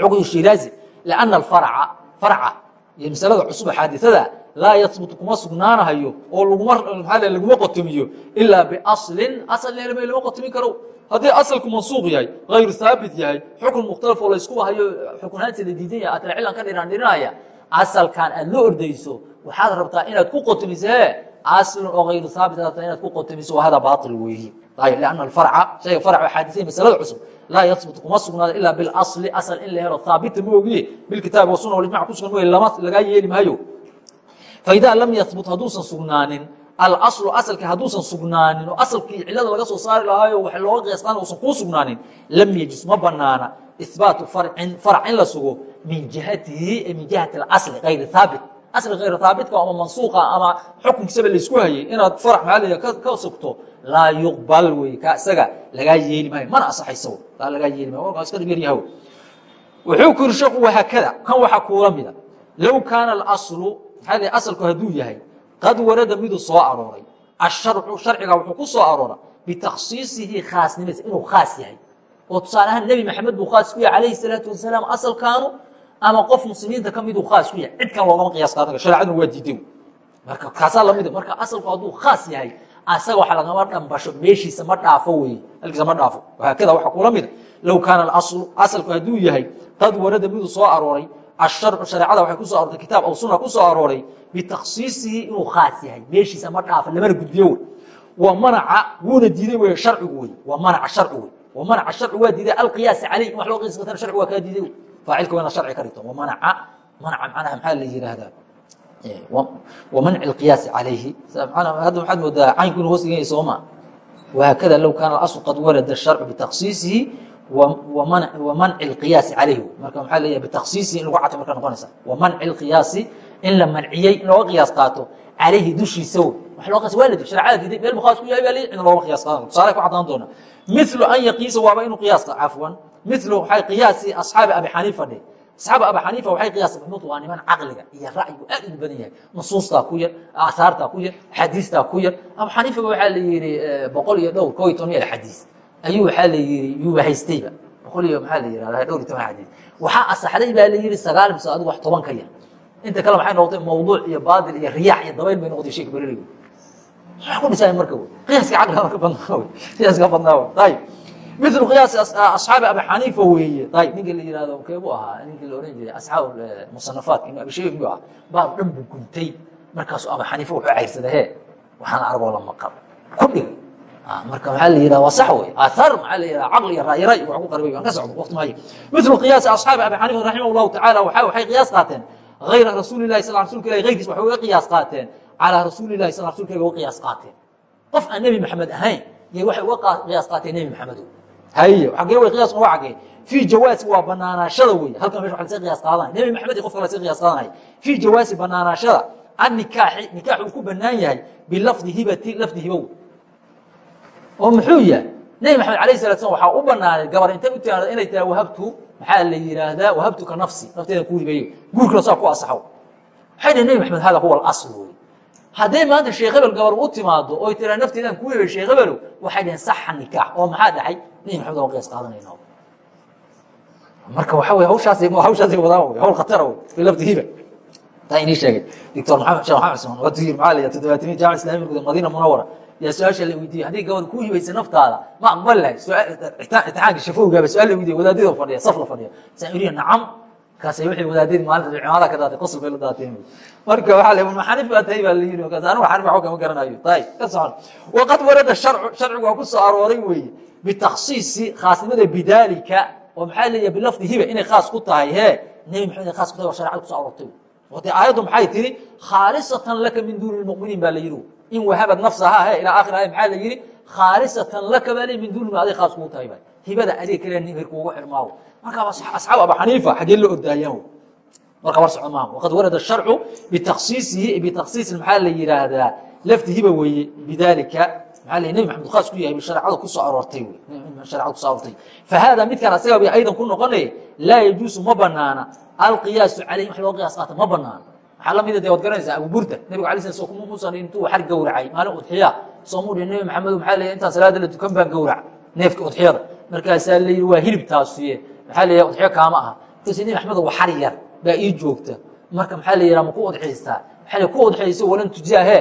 Xukuyu shiraazi lianna alfarca farca iyo masalada cusub xaadisada laa yasbutu kuma sugnaanahayo oo laguma qotomiyo ilaa biaslin asal neermay lama qotomin karo. Haddii asalku mansuuq yahay hayru haabit yahay xukun mukhtalif oo laysku hayo xukunhaanti la diidan yahay atalcilan ka dhiraan dhirinaya asalkan aad la ordayso waxaad rabtaa inaad ku qotomiso e eh? aslin oo hayru haabit aad rabtaa inaad ku qotomiso wahada baail weeye ana farca shayga arc axaadiiy masalada cusub. Laa yasbut kuma sugnaado ilaa bilasli asal in la helo haabita ma ogiye. Bilkitaab wa suna walijmac kusugan wey lagaa yeeli maayo faidaa lam yahbut hadduusan sugnaanin alslu asalkii hadduusan sugnaanin oo asalkii cilada laga soo saari lahaayo wax looga qiyaastaan uusan kuu sugnaanin lam yejus ma banaana ihbaatu arcin farac in la sugo min jihatihi e min jihati asli ayri haabit asli hayr haabitka ama mansuuqa ama xukunkiisaba laysku hayey inaad farac maal ka sugto laa yuqbal wey ka isaga lagaa yeeli maayo mana asaxaysa taa lagaa yeeli mayo warkaa iska dhigar yahaw wuxuu ku yiri sheekhu wahaakada kan waxaa kuula mida low kaana aslu maxaa asalku hadduu yahay qad warada miduu soo arooray asharcu sharciga wuxuu ku soo aroora bitakhsiisihi khaasnimadiisa inuu khaas yahay oo tusaale ahaan nebi maxamed buu khaas ku yahay calayhi salaatu wasalaam asalkaanu ama qof muslimiinta ka miduu khaas ku yahay cid kan loogama qiyaas qaadanayo shareecaduna waa diiday marka kaasaa lamida marka asalku hadduu khaas yahay asaga waxa lagama dhambasho meeshiisa ma dhaafo wey halkiisa ma dhaafo haakada waxaa kula mida low kaana alaslu asalku hadduu yahay qad warada miduu soo arooray asharcu shareecada waxay ku soo aroortay kitaab aw sunna ku soo arooray bitakhsiisihi inuu khaas yahay. Meeshiisa ma dhaafa lamana gudbiyo wey. Wa manaca wuuna diiday wey sharcigu wey. Wa manaca sharci wey. Wa manaca sharci waa diiday alqiyaasa caley in wax loo qiyaas gatana sharci waa kaa diiday wey. Faacilka waa inaad sharci ka dhigto wa manaca manaca macnaha maxaa la yidhaahdaa wamanci alqiyaasi calayhi. Hadda waxaad moodaa caynku inuu hoos dhiganya soo maa wahaakada low kaana alaslu qad warada sharcu bitakhsiisihi manci اqiyaasi alayh marka maaa leya btaksiisi in lagu cato marka noqonaysa. Wamanci اqiyaasi in la manciyey in looga qiyaas qaato calayhi dushiisa waa la harecada diiday meel mukhaalif ku yahay baa ley in looga qiyaas qaadano tusaale ku cadaan doona. Milu an yaqiisa waaba inuu qiyaasta cafwan. Milu waxay qiyaasii asxaabi abi xaniifa dhe. Asxaaba abi xaniifa waxay qiyaasa maxmuud waa niman caqliga iyo ra'yigu aad ugu badan yahay. Nusuustaa ku yar aahaartaa ku yar xadiistaa ku yar. Abu xaniifaga waxaa la yidhi eh, boqol iyo dhowr koo iyo toban yaal xadiis ayuu waxaa la yii yuuba haystayba. Boqol iyo maxaa la yirahda dhowr iyo toban xadiid waxaa asaxday baa la yidhi sagaal mise adigu wax toban ka yar. Inta kale maxay noqotay mawduuc iyo baadil iyo riyaax iyo dabayl bay noqotay sheek bereri wax ku dhisaaya marka wey. Qiyaaska caqliga marka badnaa wey. Qiyaaska badnaa wey. Ayib mithlu qiyaasi asxaabi abi xaniifa weeye. Ayib ninka la yiraahdo kee buu ahaa? Ninkii la oran jiray asxaab e, musanafaadka ibnu abi shaybin buu ahaa. Baab dhan buu guntay. Markaasuu abi xaniifa wuxuu cayrsaday hee. Waxaan aragoo la maqal. Ku dhigay Ah, marka maaa la yihah waa sax wey aar maaa la yihah caqliga raayiray wax ku qaribay waan ka socdo waqti maayo. Mithlu qiyaasi asxaabi abi xaniifa raximah allahu tacaala waxay qiyaas qaateen. Hayra rasuuli lahi sal rasulka ilahi hayrkiis waxay uga qiyaas qaateen. Calaa rasuuli lahi sal rasulka ilahi uga qiyaas qaateen. Qof aan nebi maxamed ahayn yay waxay uga qiyaas qaateen nebi maxamedo haye xagee way qiyaasku waa xagee fii jawaaski waa banaanaashada wey halkan meesha waa lasga qiyaas qaadanay. Nebi maxamed iyo qofka lasga qiyaas qaadanay. Fii jawaasi banaanaashada an nikaaxi nikaax uu ku banaan yahay bilafdi hibati lafdi hibow oo muxuu yahay nebi maxamed alayh salat slam waxaa u banaanay gabar intay u timaado inay tahay wahabtu maxaa la yidhaahdaa wahabtuka nafsi nafteeda ku hibeeyo guurkana saa ku asaxo waxay dhahen nebi maxamed hada huwa alasl wey hadday maanta sheekh hebel gabar u timaado oy tiraa nafteedaan ku hebel sheekh hebelow waxay dhaheen saxa nikaax oo maxaa dhacay nebi maxamed oo qiyaas qaadanayna marka waxa wey hawshaasi hawshaasi wadaan wey hawl khatara wey fi lafdi hiba taa inii sheegay doctor maxamed sheekh maxamed cismaan waa tuyir maxaa la yidhaha toddobaatimiin jaamic islami markuu madiina munawara yaa su'aasha la weydiiyey haddii gabadh ku hibaysa naftaada ma aqbali lahay imtixaanka shafowgaaba su'aal la weydiiyey wadaadada fadhiya saf la fadhiya saan iriya nacam markaasay wixii wadaadadii maalinta cimaada ka daatay qosol bay la daateen marka waxaa la maxanif baa tahay baa la yidhi markaas anigu xanif waxba kama garanayo ayib ka socon waqad warada sharcu sharcigu waa ku soo arooray weeye bitakhsiisi khaasnimada bidaalika oo maxaa leeyahay bilafdi hiba inay khaas ku tahay hee nebi maxamed ay khaas ku tahay waa sharecada ku soo aroortay wade aayaddu maxay tihi khaalisatan laka min duuni lmu'miniin baa la yidhi in wahabad nafsaha ilaa aakhir aaya maxaa la yidhi? Khaalisatan laka baa min duuni aday khaas kugu tahay baa. Hibada adiga kale hirka ugu xirmaawo. Marka asxaab abu xaniifa xaggee loo ordaayaan marka war socdo maaha. Waqad warada sharcu bitakhsiisihi bitakhsiisi maxaa la yidhaahdaa? Lafdi hiba weeye bidaalika. Maxaa la nebi maxamed khaas ku yahay shareecada ku soo aroortay shareecada ku soo aroortay. Fahaada midkan asaga bay aydan ku noqonaya laa yajuusu ma banaana alqiyaasu calayhi wax loo qiyaas qaata ma banaana waxaa lamida dee waad garanaysaa abu burda nebigu alay slam kuma muusan intuu xar gowracay maalin udxiya. Soomuu dhihi nebi maxamed maxaa la intaan salaada la tukan baan gowrac. Neefka udxiyada. Markaasaa la yidhi waa hilib taasiye maxaa la udxiyo kaama aha. Markaas nebi maxamed waa xar yar baa ii joogta. Marka maxaa la yidhaha ma ku udxiystaa. Maxaa ku udxiyayso walan tujzaahe.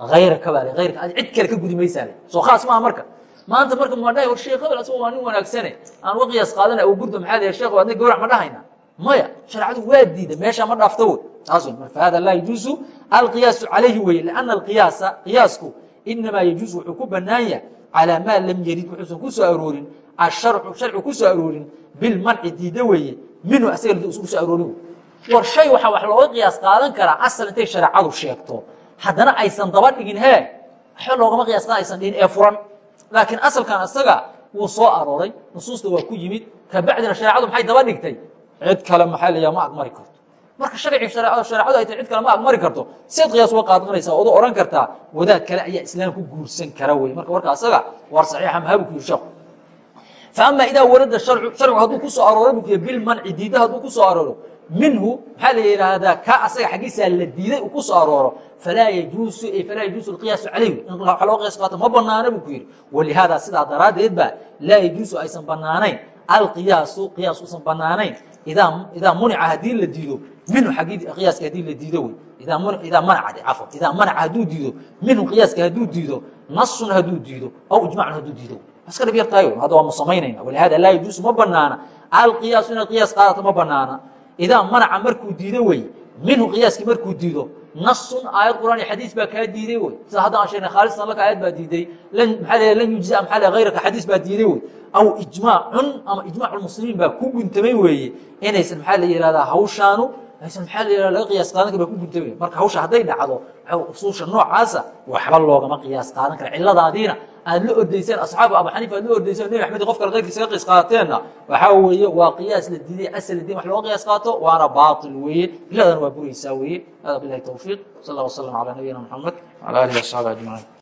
Ayraka baa ayrka ad cid kale ka gudi maysaa soo khaas maaha marka. Maanta marka ma dhahay war sheekh hebel asagoo waa nin wanaagsane. Aan uga qiyaas qaadana abu burda maxaa la sheekh waadna gawrac ma dhahayna maya shareecadu waa diida meesha ma marka hada laa yajuusu alqiyaasu calayhi weye lianna alqiyaasa qiyaasku inamaa yajuusu wuxuu ku bannaan yahay calaa maa lam yarid wuxuusan ku soo aroorin asharcu sharcu ku soo aroorin bilmanci diida weeye minhu asaga isku soo aroorin war shay waxaa wax looga qiyaas qaadan karaa asal intay shareecadu sheegto. Haddana aysan daba dhigin hee waxba loogama qiyaas qaada aysan dhihin ee furan. Laakiin asalkan isaga wuu soo arooray nusuusta waa ku yimid kabacdina shareecadu maxay daba dhigtay cid kale maxaa layaha ma agmari karto. Marka sharci shareecada shareecadu ay tahay cid kale ma agmari karto. Seed qiyaas uga qaadanaysaa ood oran kartaa wadaad kale ayaa islaam ku guursan kara wey. Marka warka asaga war saxiixa mahabu ku yiri sheekhu faama idaa warada sharcu sharcigu hadduu ku soo arooray buu kuyi bilmanci diida hadduu ku soo arooro minhu maxaa la yidhaahdaa ka asaga xaggiisaa la diiday uu ku soo arooro falaa yajuusu falaa yajuusu alqiyaasu calayh in wax loo qiyaas qaato ma banaana buu ku yidhi. Walihaada sidaa daraaddeed ba laa yajuusu aysan banaanayn alqiyaasu qiyaas uusan banaanayn. Idaa munica haddii la diido minhu aggi qiyaaska haddii la diido wey. Idaa manaca cafwan idaa manaca hadduu diido minhu qiyaaska hadduu diido nasun hadduu diido aw ijmacun hadduu diido iska dhib yartahay hadda waanu samaynayna walihaada laa yajuusu ma banaana. Alqiyaasu inaad qiyaas qaadato ma banaana. Idaa manaca markuu diido wey minhu qiyaaskii markuu diido nasun aayad quraan iyo xadiis baa kaa diiday wey sida hadda aan sheegnay khaalisan laka aayad baa diiday la lan yujza maxaa la hayraka xadiis baa diiday wey aw ijmaacun ama ijmaac lmuslimiin baa ku guntamay weeye inaysan maxaa la yihahdaa hawshaanu aysan maxaa la yihahda laga qiyaas qaadan kara baa ku guntamay marka hawsha hadday dhacdo usuusha noocaasa waxba loogama qiyaas qaadan kara. Ciladaadiina aad la ordayseen asxaabu abu xaniifa aad la ordayseen nebi axmed qof kale qayrkiisa ka qiyaas qaateenna waxaa weeye waa qiyaas la diiday asal diin wax looga qiyaas qaato waana baatil weeye. Ciladana waa buraysaa weeye. Hada bilahi towfiiq sal allah wasalam calaa nabiyina maxamed wala alihi wasaxbi ajmaciin